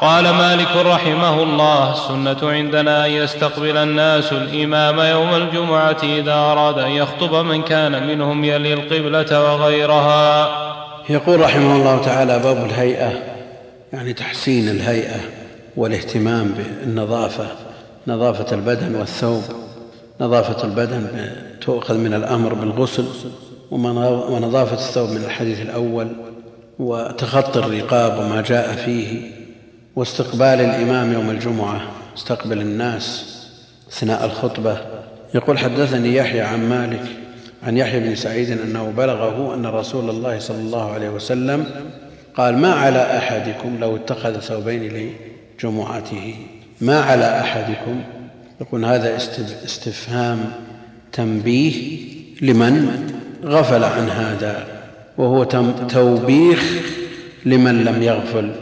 قال مالك رحمه الله السنة عندنا أن يستقبل الناس الإمام يوم الجمعة إذا أراد أن يخطب من كان منهم يلي القبلة وغيرها. يقول رحمه الله تعالى باب الهيئة يعني تحسين الهيئة والاهتمام بالنظافة نظافة البدن والثوب. نظافة البدن تؤخذ من الأمر بالغسل ونظافة الثوب من الحديث الأول وتخطي الرقاب وما جاء فيه واستقبال الإمام يوم الجمعة استقبل الناس أثناء الخطبة. يقول حدثني يحيى عن مالك عن يحيى بن سعيد أنه بلغه أن رسول الله صلى الله عليه وسلم قال ما على أحدكم لو اتخذ ثوبين لجمعته؟ ما على أحدكم؟ يقول هذا استفهام تنبيه لمن غفل عن هذا وهو توبيخ لمن لم يغفل.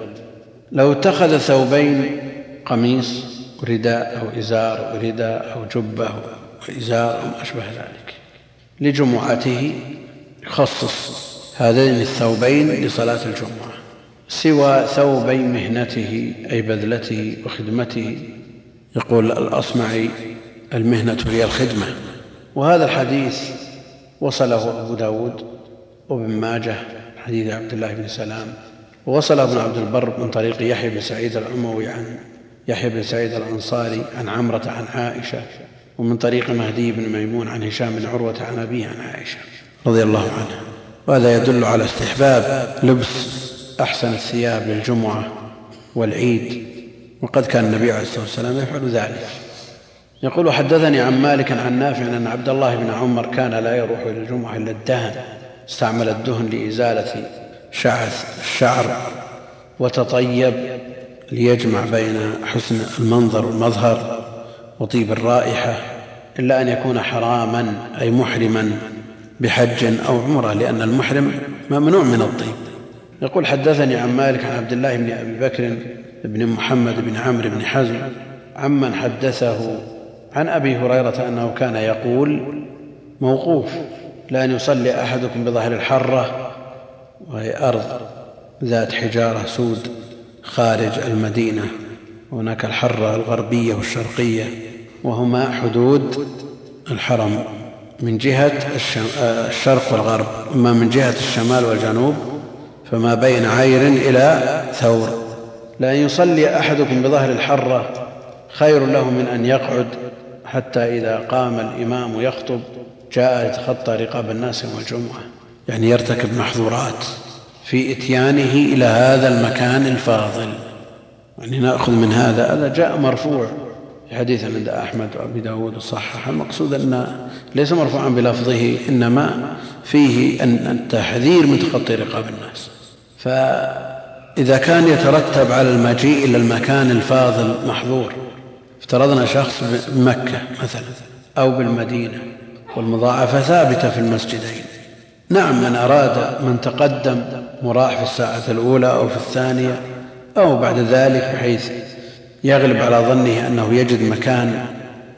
لو اتخذ ثوبين قميص رداء أو إزار رداء أو جبة وإزار أو ما أشبه ذلك لجمعته يخصص هذين الثوبين لصلاة الجمعة سوى ثوبي مهنته أي بذلته وخدمته. يقول الأصمعي المهنة هي الخدمة. وهذا الحديث وصله أبو داود وابن ماجه حديث عبد الله بن سلام ووصله ابن عبد البر من طريق يحيى بن سعيد العموي عن يحيى بن سعيد الأنصاري عن عمرة عن عائشة ومن طريق مهدي بن ميمون عن هشام بن عروة عن أبيه عن عائشة رضي الله عنها. وهذا يدل على استحباب لبس أحسن الثياب للجمعة والعيد وقد كان النبي عليه الصلاة والسلام يفعل ذلك. يقول حدثني عن مالك عن نافع أن عبد الله بن عمر كان لا يروح إلى الجمعة إلا الدهن استعمل الدهن لإزالة شعث الشعر وتطيب ليجمع بين حسن المنظر والمظهر وطيب الرائحة إلا أن يكون حراما أي محرما بحج أو عمرة لأن المحرم ممنوع من الطيب. يقول حدثني عن مالك عن عبد الله بن أبي بكر بن محمد بن عمرو بن حزم عمن حدثه عن أبي هريرة أنه كان يقول موقوف لأن يصلي أحدكم بظهر الحرة وهي أرض ذات حجارة سود خارج المدينة. هناك الحرة الغربية والشرقية وهما حدود الحرم من جهة الشرق والغرب. أما من جهة الشمال والجنوب فما بين عير إلى ثور. لأن يصلي أحدكم بظهر الحرة خير له من أن يقعد حتى إذا قام الإمام يخطب جاء يتخطى رقاب الناس يوم الجمعة. يعني يرتكب محظورات في إتيانه إلى هذا المكان الفاضل. يعني نأخذ من هذا. هذا جاء مرفوع في حديث عند أحمد وأبي داود وصحح المقصود أن ليس مرفوعا بلفظه إنما فيه أن التحذير من تخطي رقاب الناس. فإذا كان يترتب على المجيء إلى المكان الفاضل محظور افترضنا شخص بمكة مثلا أو بالمدينة والمضاعفة ثابتة في المسجدين. نعم من أراد من تقدم مراح في الساعة الأولى أو في الثانية أو بعد ذلك بحيث يغلب على ظنه أنه يجد مكان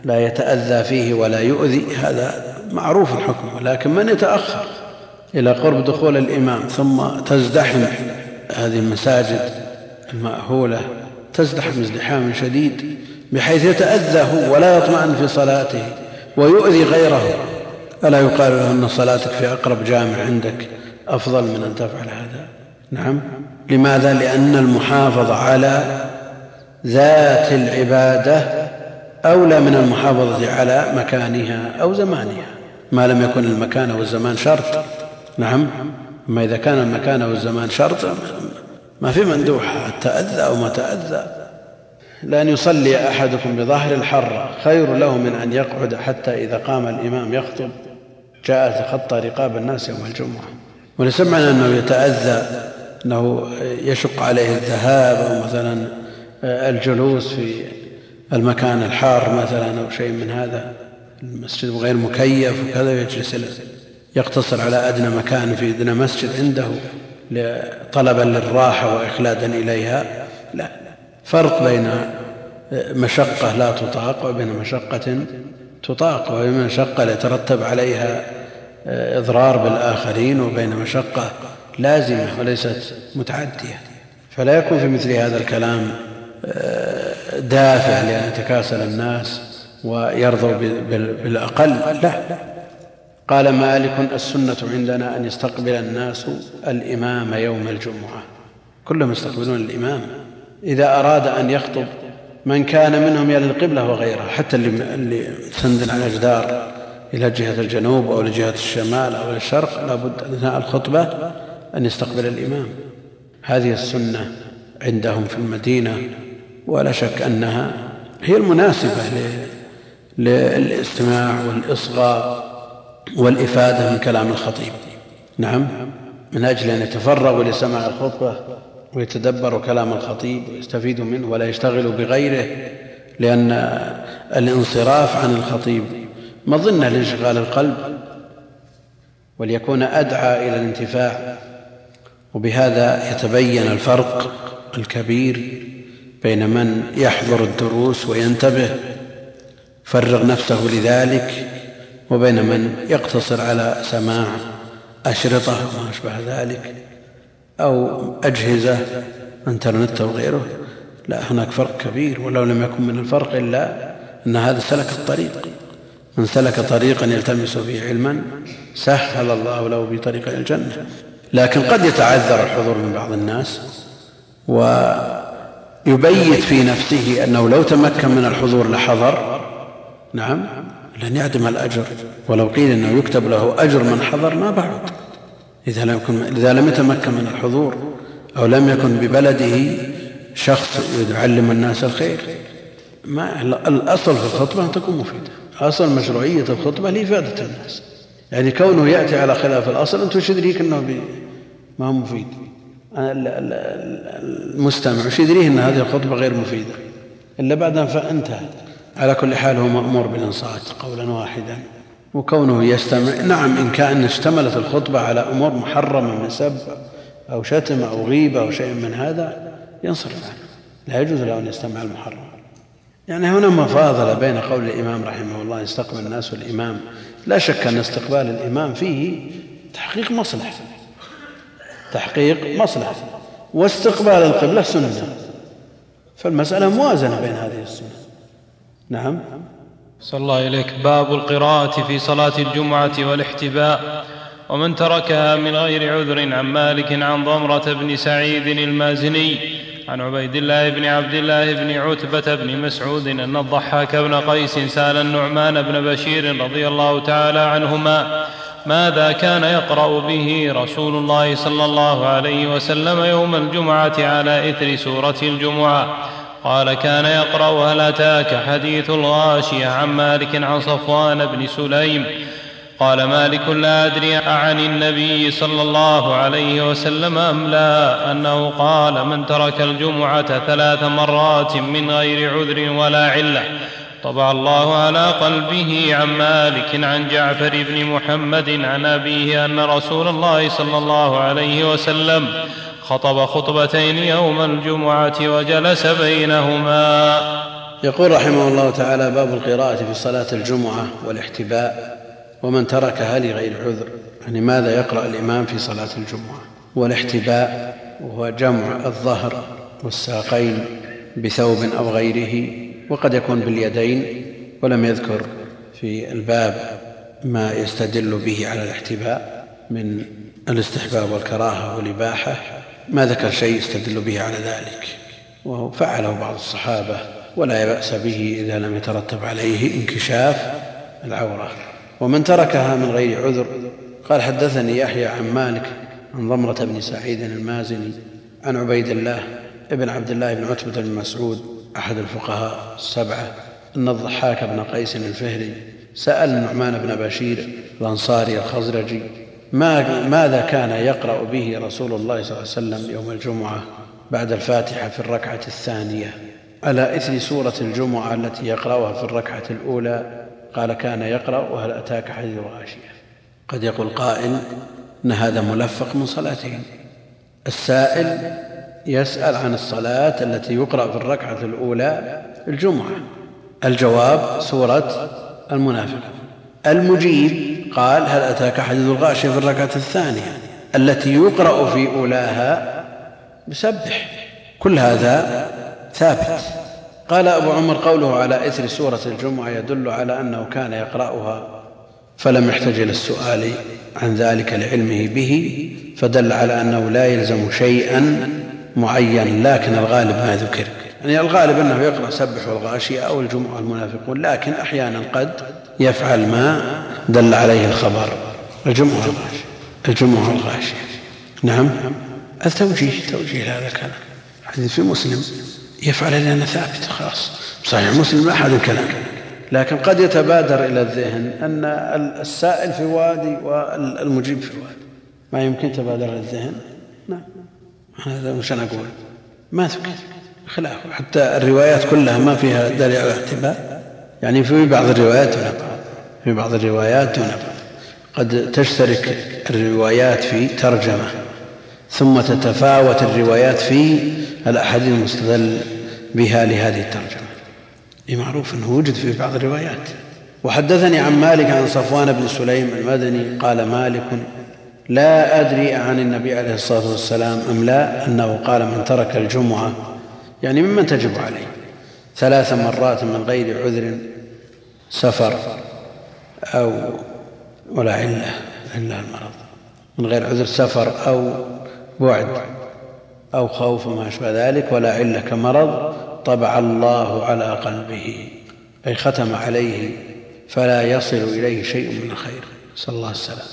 لا يتأذى فيه ولا يؤذي هذا معروف الحكم. ولكن من يتأخر إلى قرب دخول الإمام ثم تزدحم هذه المساجد المأهولة تزدحم ازدحام شديد بحيث يتأذى هو ولا يطمئن في صلاته ويؤذي غيره. ألا يقال له أن صلاتك في أقرب جامع عندك أفضل من أن تفعل هذا؟ نعم. لماذا؟ لأن المحافظة على ذات العبادة أولى من المحافظة على مكانها أو زمانها ما لم يكن المكان والزمان شرط. نعم. أما إذا كان المكان والزمان شرط ما في مندوحة تأذى أو ما تأذى. لأن يصلي أحدكم بظهر الحرة خير له من أن يقعد حتى إذا قام الإمام يخطب. جاء يتخطى رقاب الناس يوم الجمعة. ولسمعنا أنه يتأذى أنه يشق عليه الذهاب أو مثلا الجلوس في المكان الحار مثلا أو شيء من هذا. المسجد غير مكيف وكذا يجلس يقتصر على أدنى مكان في أدنى مسجد عنده طلبا للراحة وإخلادا إليها؟ لا. فرق بين مشقة لا تطاق وبين مشقة تطاق وبين مشقة يترتب عليها إضرار بالآخرين وبين مشقة لازمة وليست متعدية. فلا يكون في مثل هذا الكلام دافع لأن يتكاسل الناس ويرضوا بالأقل. لا. قال مالك السنة عندنا أن يستقبل الناس الإمام يوم الجمعة. كلهم يستقبلون الإمام. إذا أراد أن يخطب من كان منهم يلي القبلة وغيرها حتى اللي, اللي تندن على الجدار إلى جهة الجنوب أو لجهة الشمال أو الشرق لابد أثناء الخطبة أن يستقبل الإمام. هذه السنة عندهم في المدينة ولا شك أنها هي المناسبة للاستماع والإصغاء والإفادة من كلام الخطيب. نعم. من أجل أن يتفرغوا لسماع الخطبة ويتدبروا كلام الخطيب ويستفيدوا منه ولا يشتغلوا بغيره لأن الانصراف عن الخطيب مظنة لانشغال القلب وليكون أدعى إلى الانتفاع وبهذا يتبين الفرق الكبير بين من يحضر الدروس وينتبه فرغ نفسه لذلك وبين من يقتصر على سماع أشرطة وما أشبه ذلك أو أجهزة إنترنت أو غيره. لا هناك فرق كبير ولو لم يكن من الفرق إلا أن هذا سلك الطريق. من سلك طريقا يلتمس فيه علما سهل الله له بطريق الجنة. لكن قد يتعذر الحضور من بعض الناس ويبيت في نفسه أنه لو تمكن من الحضور لحضر نعم لن يعدم الأجر. ولو قيل أنه يكتب له أجر من حضر ما بعد. إذا لم, يكن إذا لم يتمكن من الحضور أو لم يكن ببلده شخص يعلم الناس الخير. ما الأصل في الخطبة أن تكون مفيدة. أصل مشروعية الخطبة لإفادة الناس. يعني كونه يأتي على خلاف الأصل أنت وش يدريك أنه ما هو مفيد. المستمع وش يدريه أن هذه الخطبة غير مفيدة. إلا بعد أن فانتهت. على كل حال هو مأمور بالإنصات قولا واحدا. وكونه يستمع نعم إن كأن اشتملت الخطبة على أمور محرمة من سب أو شتم أو غيبة أو شيء من هذا ينصرف عنه. لا يجوز له أن يستمع المحرم. يعني هنا مفاضلة بين قول الإمام رحمه الله يستقبل الناس والإمام. لا شك أن استقبال الإمام فيه تحقيق مصلحة. تحقيق مصلحة. واستقبال القبلة سنة. فالمسألة موازنة بين هذه السنة. نعم. صلى الله إليك. باب القراءة في صلاة الجمعة والاحتباء. ومن تركها من غير عذر عن مالك عن ضمرة بن سعيد المازني عن عبيد الله بن عبد الله بن عتبة بن مسعود أن الضحاك بن قيس سأل النعمان بن بشير رضي الله تعالى عنهما ماذا كان يقرأ به رسول الله صلى الله عليه وسلم يوم الجمعة على إثر سورة الجمعة. قال كان يقرأ هل أتاك حديث الغاشية عن مالك عن صفوان بن سليم؟ قال مالك لا أدري عن النبي صلى الله عليه وسلم أم لا. أنه قال من ترك الجمعة ثلاث مرات من غير عذر ولا علة. طبع الله على قلبه عن مالك عن جعفر بن محمد عن أبيه أن رسول الله صلى الله عليه وسلم خطب خطبتين يوم الجمعة وجلس بينهما. يقول رحمه الله تعالى باب القراءة في صلاة الجمعة والاحتباء ومن تركها لغير عذر. يعني ماذا يقرأ الإمام في صلاة الجمعة؟ والاحتباء وهو جمع الظهر والساقين بثوب أو غيره وقد يكون باليدين ولم يذكر في الباب ما يستدل به على الاحتباء من الاستحباب والكراهة والإباحة. ما ذكر شيء يستدل به على ذلك وفعله بعض الصحابة ولا بأس به إذا لم يترتب عليه انكشاف العورة. ومن تركها من غير عذر قال حدثني يحيى عن مالك عن ضمرة بن سعيد المازني عن عبيد الله بن عبد الله بن عتبة بن مسعود أحد الفقهاء السبعة أن الضحاك بن قيس الفهري سأل النعمان بن بشير الأنصاري الخزرجي ماذا كان يقرأ به رسول الله صلى الله عليه وسلم يوم الجمعة بعد الفاتحة في الركعة الثانية؟ على إثر سورة الجمعة التي يقرأها في الركعة الأولى قال كان يقرأ وهل أتاك حديث غاشية قد يقول قائل إن هذا ملفق من صلاتين السائل يسأل عن الصلاة التي يقرأ في الركعة الأولى الجمعة. الجواب سورة المنافق المجيب قال هل أتاك حديث الغاشية في الركعة الثانية التي يقرأ في أولاها بسبح؟ كل هذا ثابت. قال أبو عمر قوله على إثر سورة الجمعة يدل على أنه كان يقرأها فلم يحتج إلى السؤال عن ذلك لعلمه به فدل على أنه لا يلزم شيئا معين لكن الغالب ما ذكر. يعني الغالب أنه يقرأ سبح والغاشية أو الجمعة المنافقون لكن أحيانا قد يفعل ما دل عليه الخبر. الجمعة الغاشية الجمعة الغاشية نعم. التوجيه. توجيه هذا الكلام. حديث في مسلم يفعل لأنه ثابت خلاص صحيح مسلم أحد الكلام لكن قد يتبادر إلى الذهن أن السائل في وادي والمجيب في وادي. ما يمكن تبادر الذهن؟ نعم. هذا مش أنا أقول. ما ذكر خلاف. حتى الروايات كلها ما فيها دليل على الاحتمال يعني في بعض الروايات دون في بعض الروايات دون قد تشترك الروايات في ترجمة. ثم تتفاوت الروايات في الأحاديث المستدل بها لهذه الترجمة. معروف أنه وجد في بعض الروايات. وحدثني عن مالك عن صفوان بن سليم المدني قال مالك لا أدري عن النبي عليه الصلاة والسلام أم لا أنه قال من ترك الجمعة يعني ممن تجب عليه. ثلاث مرات من غير عذر سفر أو ولا علة إلا المرض. من غير عذر سفر أو بعد أو خوف وما أشبه ذلك ولا علة كمرض طبع الله على قلبه أي ختم عليه فلا يصل إليه شيء من الخير. صلى الله السلام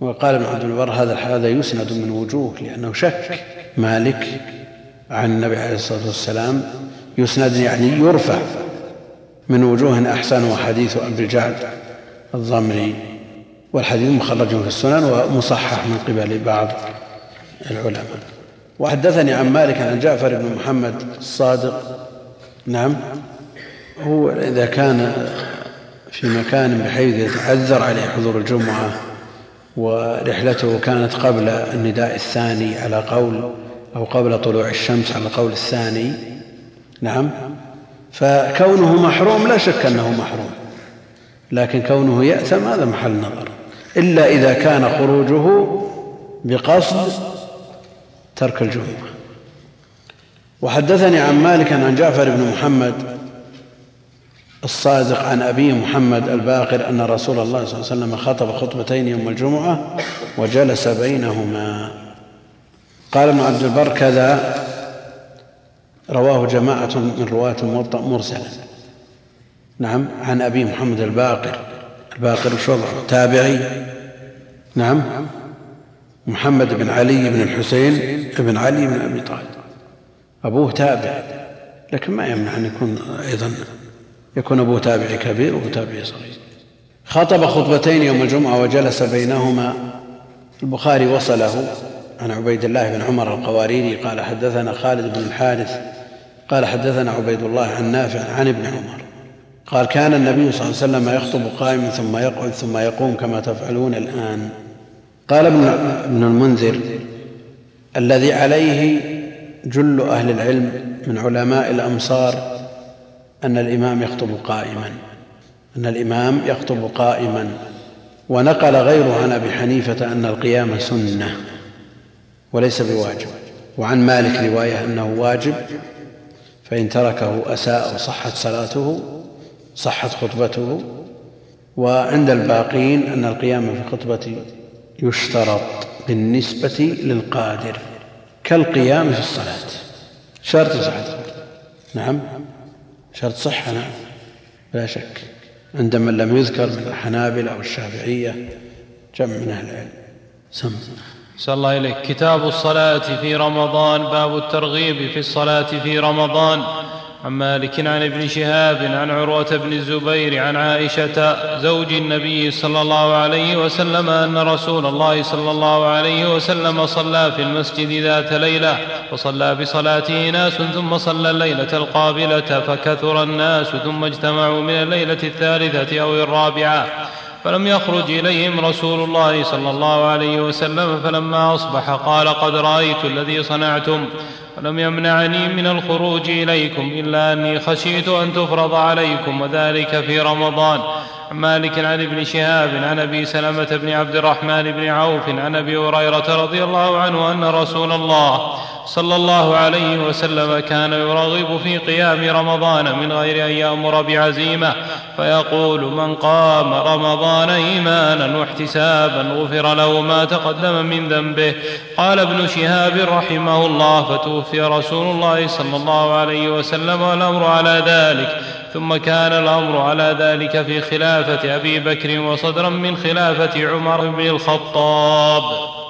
وقال ابن عبد البر هذا هذا يسند من وجوه لأنه شك. مالك عن النبي عليه الصلاة والسلام يسند يعني يرفع من وجوه أحسن حديث أبي الجعد الضمري والحديث مخرج في السنن ومصحح من قبل بعض العلماء. وحدثني عن مالك عن جعفر بن محمد الصادق. نعم. هو إذا كان في مكان بحيث يتعذر عليه حضور الجمعة ورحلته كانت قبل النداء الثاني على قول أو قبل طلوع الشمس على القول الثاني. نعم. فكونه محروم لا شك أنه محروم. لكن كونه يأثم هذا محل نظر. إلا إذا كان خروجه بقصد ترك الجمعة. وحدثني عن مالك عن جعفر بن محمد الصادق عن أبي محمد الباقر أن رسول الله صلى الله عليه وسلم خطب خطبتين يوم الجمعة وجلس بينهما. قال ابن عبد البر كذا. رواه جماعة من رواة الموطأ مرسلا نعم عن أبي محمد الباقر. الباقر شوضع تابعي. نعم محمد بن علي بن الحسين بن علي بن أبي طالب. أبوه تابع لكن ما يمنع أن يكون أيضا يكون أبوه تابعي كبير وأبوه تابعي صغير. خطب خطبتين يوم الجمعة وجلس بينهما. البخاري وصله. عن عبيد الله بن عمر القواريري قال حدثنا خالد بن الحارث قال حدثنا عبيد الله عن نافع عن ابن عمر قال كان النبي صلى الله عليه وسلم يخطب قائما ثم يقعد ثم يقوم كما تفعلون الآن. قال ابن المنذر الذي عليه جل أهل العلم من علماء الأمصار أن الإمام يخطب قائما. أن الإمام يخطب قائما. ونقل غيره عن أبي حنيفة أن القيام سنة. وليس بواجب. وعن مالك رواية أنه واجب فإن تركه أساء وصحت صلاته صحت خطبته. وعند الباقين أن القيام في الخطبة يشترط بالنسبة للقادر كالقيام في الصلاة. شرط صحة. نعم. شرط صحة نعم. لا شك. عند من لم يذكر من الحنابلة أو الشافعية جمع من أهل العلم. سم. صلى الله إليك كتاب الصلاة في رمضان باب الترغيب في الصلاة في رمضان. عن مالك عن ابن شهاب عن عروة بن الزبير عن عائشة زوج النبي صلى الله عليه وسلم أن رسول الله صلى الله عليه وسلم صلى في المسجد ذات ليلة وصلى بصلاته ناس ثم صلى الليلة القابلة فكثر الناس ثم اجتمعوا من الليلة الثالثة أو الرابعة. فلم يخرج إليهم رسول الله صلى الله عليه وسلم فلما أصبح قال قد رأيت الذي صنعتم ولم يمنعني من الخروج إليكم إلا أني خشيت أن تفرض عليكم وذلك في رمضان. عن مالك عن ابن شهاب عن أبي سلمة بن عبد الرحمن بن عوف عن أبي هريرة رضي الله عنه أن رسول الله صلى الله عليه وسلم كان يرغب في قيام رمضان من غير أن يأمر بعزيمة فيقول من قام رمضان إيمانا واحتسابا غفر له ما تقدم من ذنبه قال ابن شهاب رحمه الله فتوفي رسول الله صلى الله عليه وسلم والأمر على ذلك ثم كان الأمر على ذلك في خلافة أبي بكر وصدرا من خلافة عمر بن الخطاب.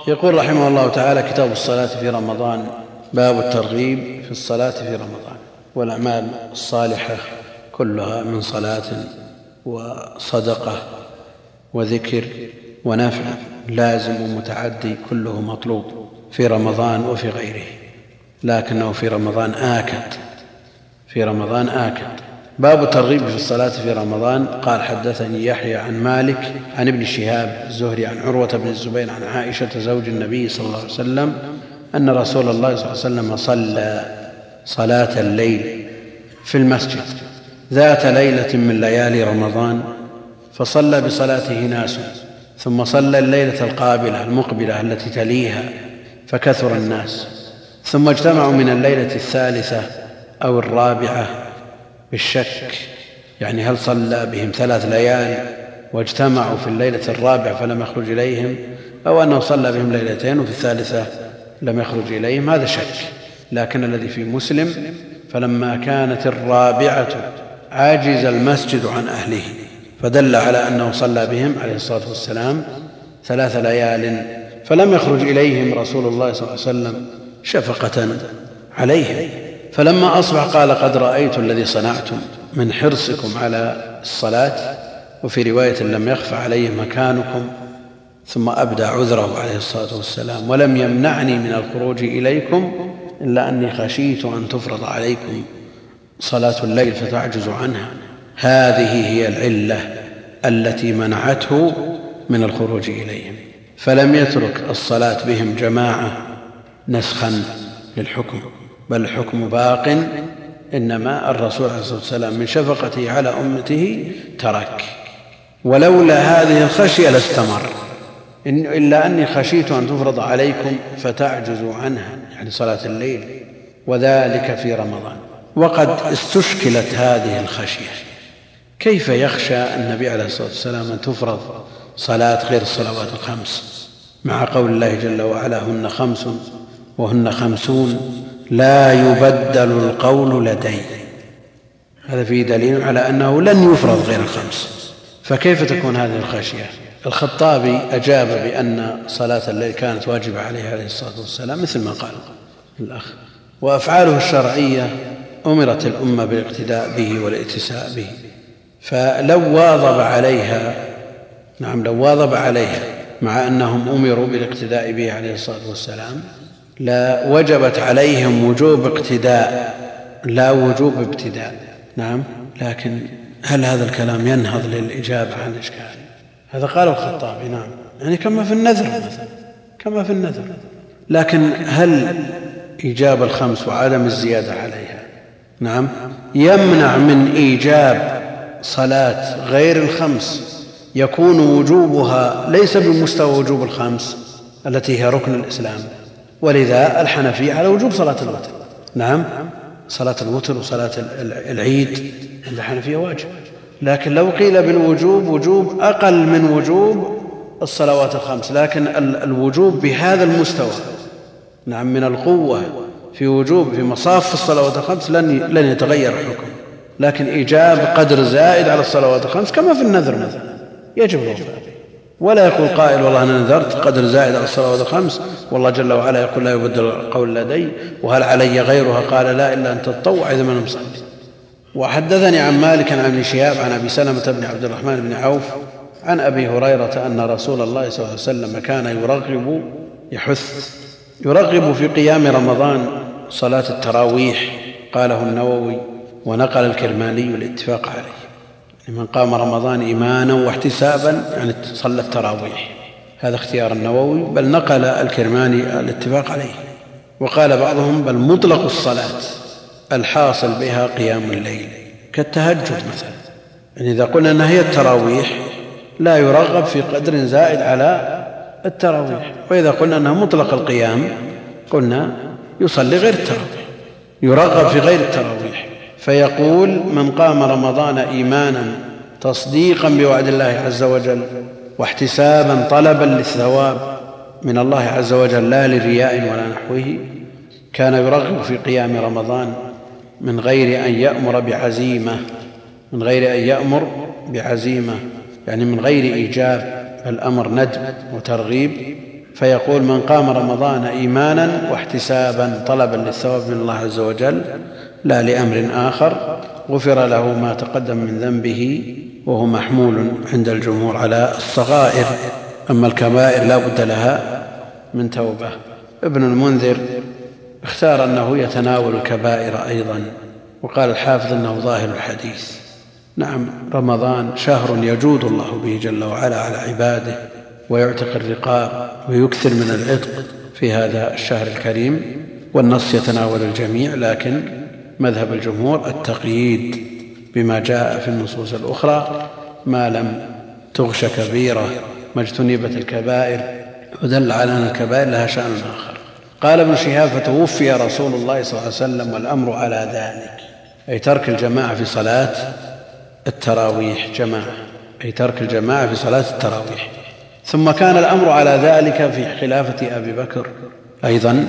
يقول رحمه الله تعالى كتاب الصلاة في رمضان باب الترغيب في الصلاة في رمضان والأعمال الصالحة كلها من صلاة وصدقة وذكر ونفع لازم ومتعدي كله مطلوب في رمضان وفي غيره لكنه في رمضان آكد في رمضان آكد. باب الترغيب في الصلاة في رمضان. قال حدثني يحيى عن مالك عن ابن شهاب الزهري عن عروة بن الزبير عن عائشة زوج النبي صلى الله عليه وسلم أن رسول الله صلى الله عليه وسلم صلى صلاة الليل في المسجد ذات ليلة من ليالي رمضان فصلى بصلاته ناس ثم صلى الليلة القابلة المقبلة التي تليها فكثر الناس ثم اجتمعوا من الليلة الثالثة أو الرابعة بالشك يعني هل صلى بهم ثلاث ليال واجتمعوا في الليلة الرابعة فلم يخرج إليهم أو أنه صلى بهم ليلتين وفي الثالثة لم يخرج إليهم هذا شك. لكن الذي في مسلم فلما كانت الرابعة عاجز المسجد عن أهله فدل على أنه صلى بهم عليه الصلاة والسلام ثلاث ليال فلم يخرج إليهم رسول الله صلى الله عليه وسلم شفقة عليهم. فلما أصبح قال قد رأيت الذي صنعتم من حرصكم على الصلاة وفي رواية لم يخف عليه مكانكم ثم أبدى عذره عليه الصلاة والسلام ولم يمنعني من الخروج إليكم إلا أني خشيت أن تفرض عليكم صلاة الليل فتعجز عنها. هذه هي العلة التي منعته من الخروج إليهم. فلم يترك الصلاة بهم جماعة نسخا للحكم. بل الحكم باق إنما الرسول عليه الصلاة والسلام من شفقته على أمته ترك. ولولا هذه الخشية لاستمر. إن إلا أني خشيت أن تفرض عليكم فتعجزوا عنها يعني صلاة الليل وذلك في رمضان. وقد استشكلت هذه الخشية. كيف يخشى النبي عليه الصلاة والسلام أن تفرض صلاة غير الصلوات الخمس؟ مع قول الله جل وعلا هن خمس وهن خمسون لا يبدل القول لدي هذا فيه دليل على أنه لن يفرض غير الخمس. فكيف تكون هذه الخشية؟ الخطابي أجاب بأن صلاة الليل كانت واجبة عليه عليه الصلاة والسلام مثل ما قال الأخ. وأفعاله الشرعية أمرت الأمة بالاقتداء به والاتساء به. فلو واظب عليها نعم لو واظب عليها مع أنهم أمروا بالاقتداء به عليه الصلاة والسلام لا وجبت عليهم وجوب اقتداء لا وجوب ابتداء. نعم لكن هل هذا الكلام ينهض للإجابة عن الإشكال هذا قال الخطابي نعم. يعني كما في النذر كما في النذر. لكن هل إيجاب الخمس وعدم الزيادة عليها؟ نعم. يمنع من إيجاب صلاة غير الخمس. يكون وجوبها ليس بمستوى وجوب الخمس التي هي ركن الإسلام. ولذا الحنفية على وجوب صلاة الوتر. نعم صلاة الوتر وصلاة العيد عند الحنفية واجب. لكن لو قيل بالوجوب وجوب أقل من وجوب الصلوات الخمس لكن الوجوب بهذا المستوى. نعم من القوة في وجوب في مصاف الصلوات الخمس لن لن يتغير الحكم. لكن إيجاب قدر زائد على الصلوات الخمس كما في النذر مثلا يجب الوفاء. ولا يقول قائل والله أنا نذرت قدر زائد على الصلوات الخمس والله جل وعلا يقول لا يبدل القول لدي. وهل علي غيرها؟ قال لا إلا أن تتطوع إذا ما مصلي وحدثني عن مالك عن ابن شهاب عن أبي سلمة بن عبد الرحمن بن عوف عن أبي هريرة أن رسول الله صلى الله عليه وسلم كان يرغب يحث يرغب في قيام رمضان صلاة التراويح. قاله النووي ونقل الكرماني الاتفاق عليه. يعني من قام رمضان إيمانا واحتسابا يعني صلى التراويح. هذا اختيار النووي بل نقل الكرماني الاتفاق عليه. وقال بعضهم بل مطلق الصلاة الحاصل بها قيام الليل. كالتهجد مثلا. يعني إذا قلنا إنها هي التراويح لا يرغب في قدر زائد على التراويح. وإذا قلنا إنها مطلق القيام قلنا يصلي غير التراويح. يرغب في غير التراويح. فيقول من قام رمضان إيمانا تصديقا بوعد الله عز وجل واحتسابا طلبا للثواب من الله عز وجل لا لرياء ولا نحوه كان يرغب في قيام رمضان من غير أن يأمر بعزيمة من غير أن يأمر بعزيمة يعني من غير إيجاب الأمر ندب وترغيب. فيقول من قام رمضان إيمانا واحتسابا طلبا للثواب من الله عز وجل لا لأمر آخر غفر له ما تقدم من ذنبه وهو محمول عند الجمهور على الصغائر. أما الكبائر لا بد لها من توبة. ابن المنذر اختار أنه يتناول الكبائر أيضا وقال الحافظ أنه ظاهر الحديث. نعم رمضان شهر يجود الله به جل وعلا على عباده ويعتق الرقاب ويكثر من العتق في هذا الشهر الكريم والنص يتناول الجميع لكن مذهب الجمهور التقييد بما جاء في النصوص الأخرى ما لم تغش كبيرة ما اجتنبت الكبائر ودل على أن الكبائر لها شأن آخر. قال ابن شهاب فتوفي رسول الله صلى الله عليه وسلم والأمر على ذلك. أي ترك الجماعة في صلاة التراويح جماعة. أي ترك الجماعة في صلاة التراويح. ثم كان الأمر على ذلك في خلافة أبي بكر. أيضا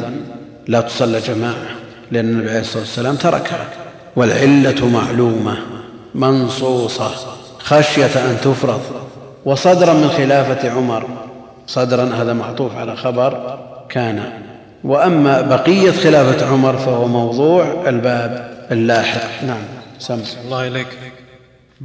لا تصلى جماعة. لأن النبي عليه الصلاة والسلام تركها. والعلة معلومة منصوصة خشية أن تفرض. وصدرا من خلافة عمر صدرا هذا معطوف على خبر كان. وأما بقية خلافة عمر فهو موضوع الباب اللاحق. نعم سمع. الله إليك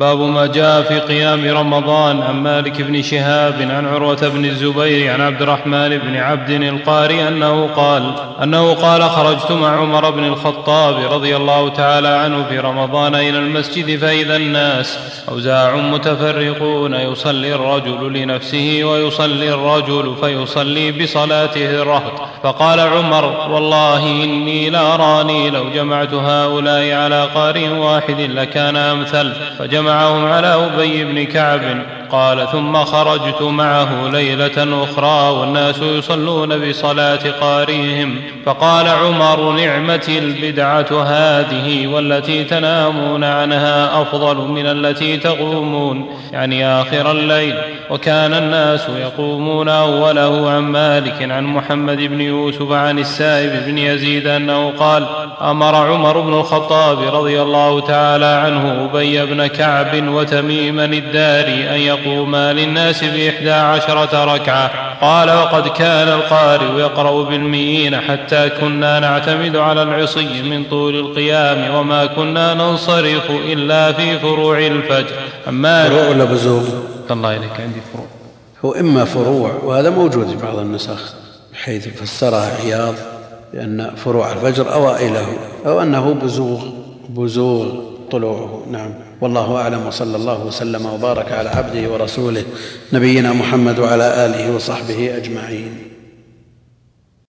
باب ما جاء في قيام رمضان. عن مالك بن شهاب عن عروة بن الزبير عن عبد الرحمن بن عبد القاري أنه قال أنه قال خرجت مع عمر بن الخطاب رضي الله تعالى عنه في رمضان إلى المسجد فإذا الناس أوزاع متفرقون. يصلي الرجل لنفسه ويصلي الرجل فيصلي بصلاته الرهط. فقال عمر والله إني لأراني لو جمعت هؤلاء على قارئ واحد لكان أمثل. فجمع جمعهم على أبي بن كعب. قال ثم خرجت معه ليلة أخرى والناس يصلون بصلاة قارئهم. فقال عمر نعمة البدعة هذه والتي تنامون عنها أفضل من التي تقومون يعني آخر الليل. وكان الناس يقومون أوله عن مالك عن محمد بن يوسف عن السائب بن يزيد أنه قال أمر عمر بن الخطاب رضي الله تعالى عنه أبي بن كعب وتميما الداري أن يقوما للناس بإحدى عشرة ركعة. قال وقد كان القارئ يقرأ بالمئين حتى كنا نعتمد على العصي من طول القيام وما كنا ننصرف إلا في فروع الفجر. أما فروع ولا بزوغ؟ الله إليك عندي فروع. هو إما فروع وهذا موجود في بعض النسخ حيث فسرها عياض بأن فروع الفجر أوائله أو أنه بزوغ بزوغ طلوعه. نعم. والله أعلم وصلى الله وسلم وبارك على عبده ورسوله نبينا محمد وعلى آله وصحبه أجمعين.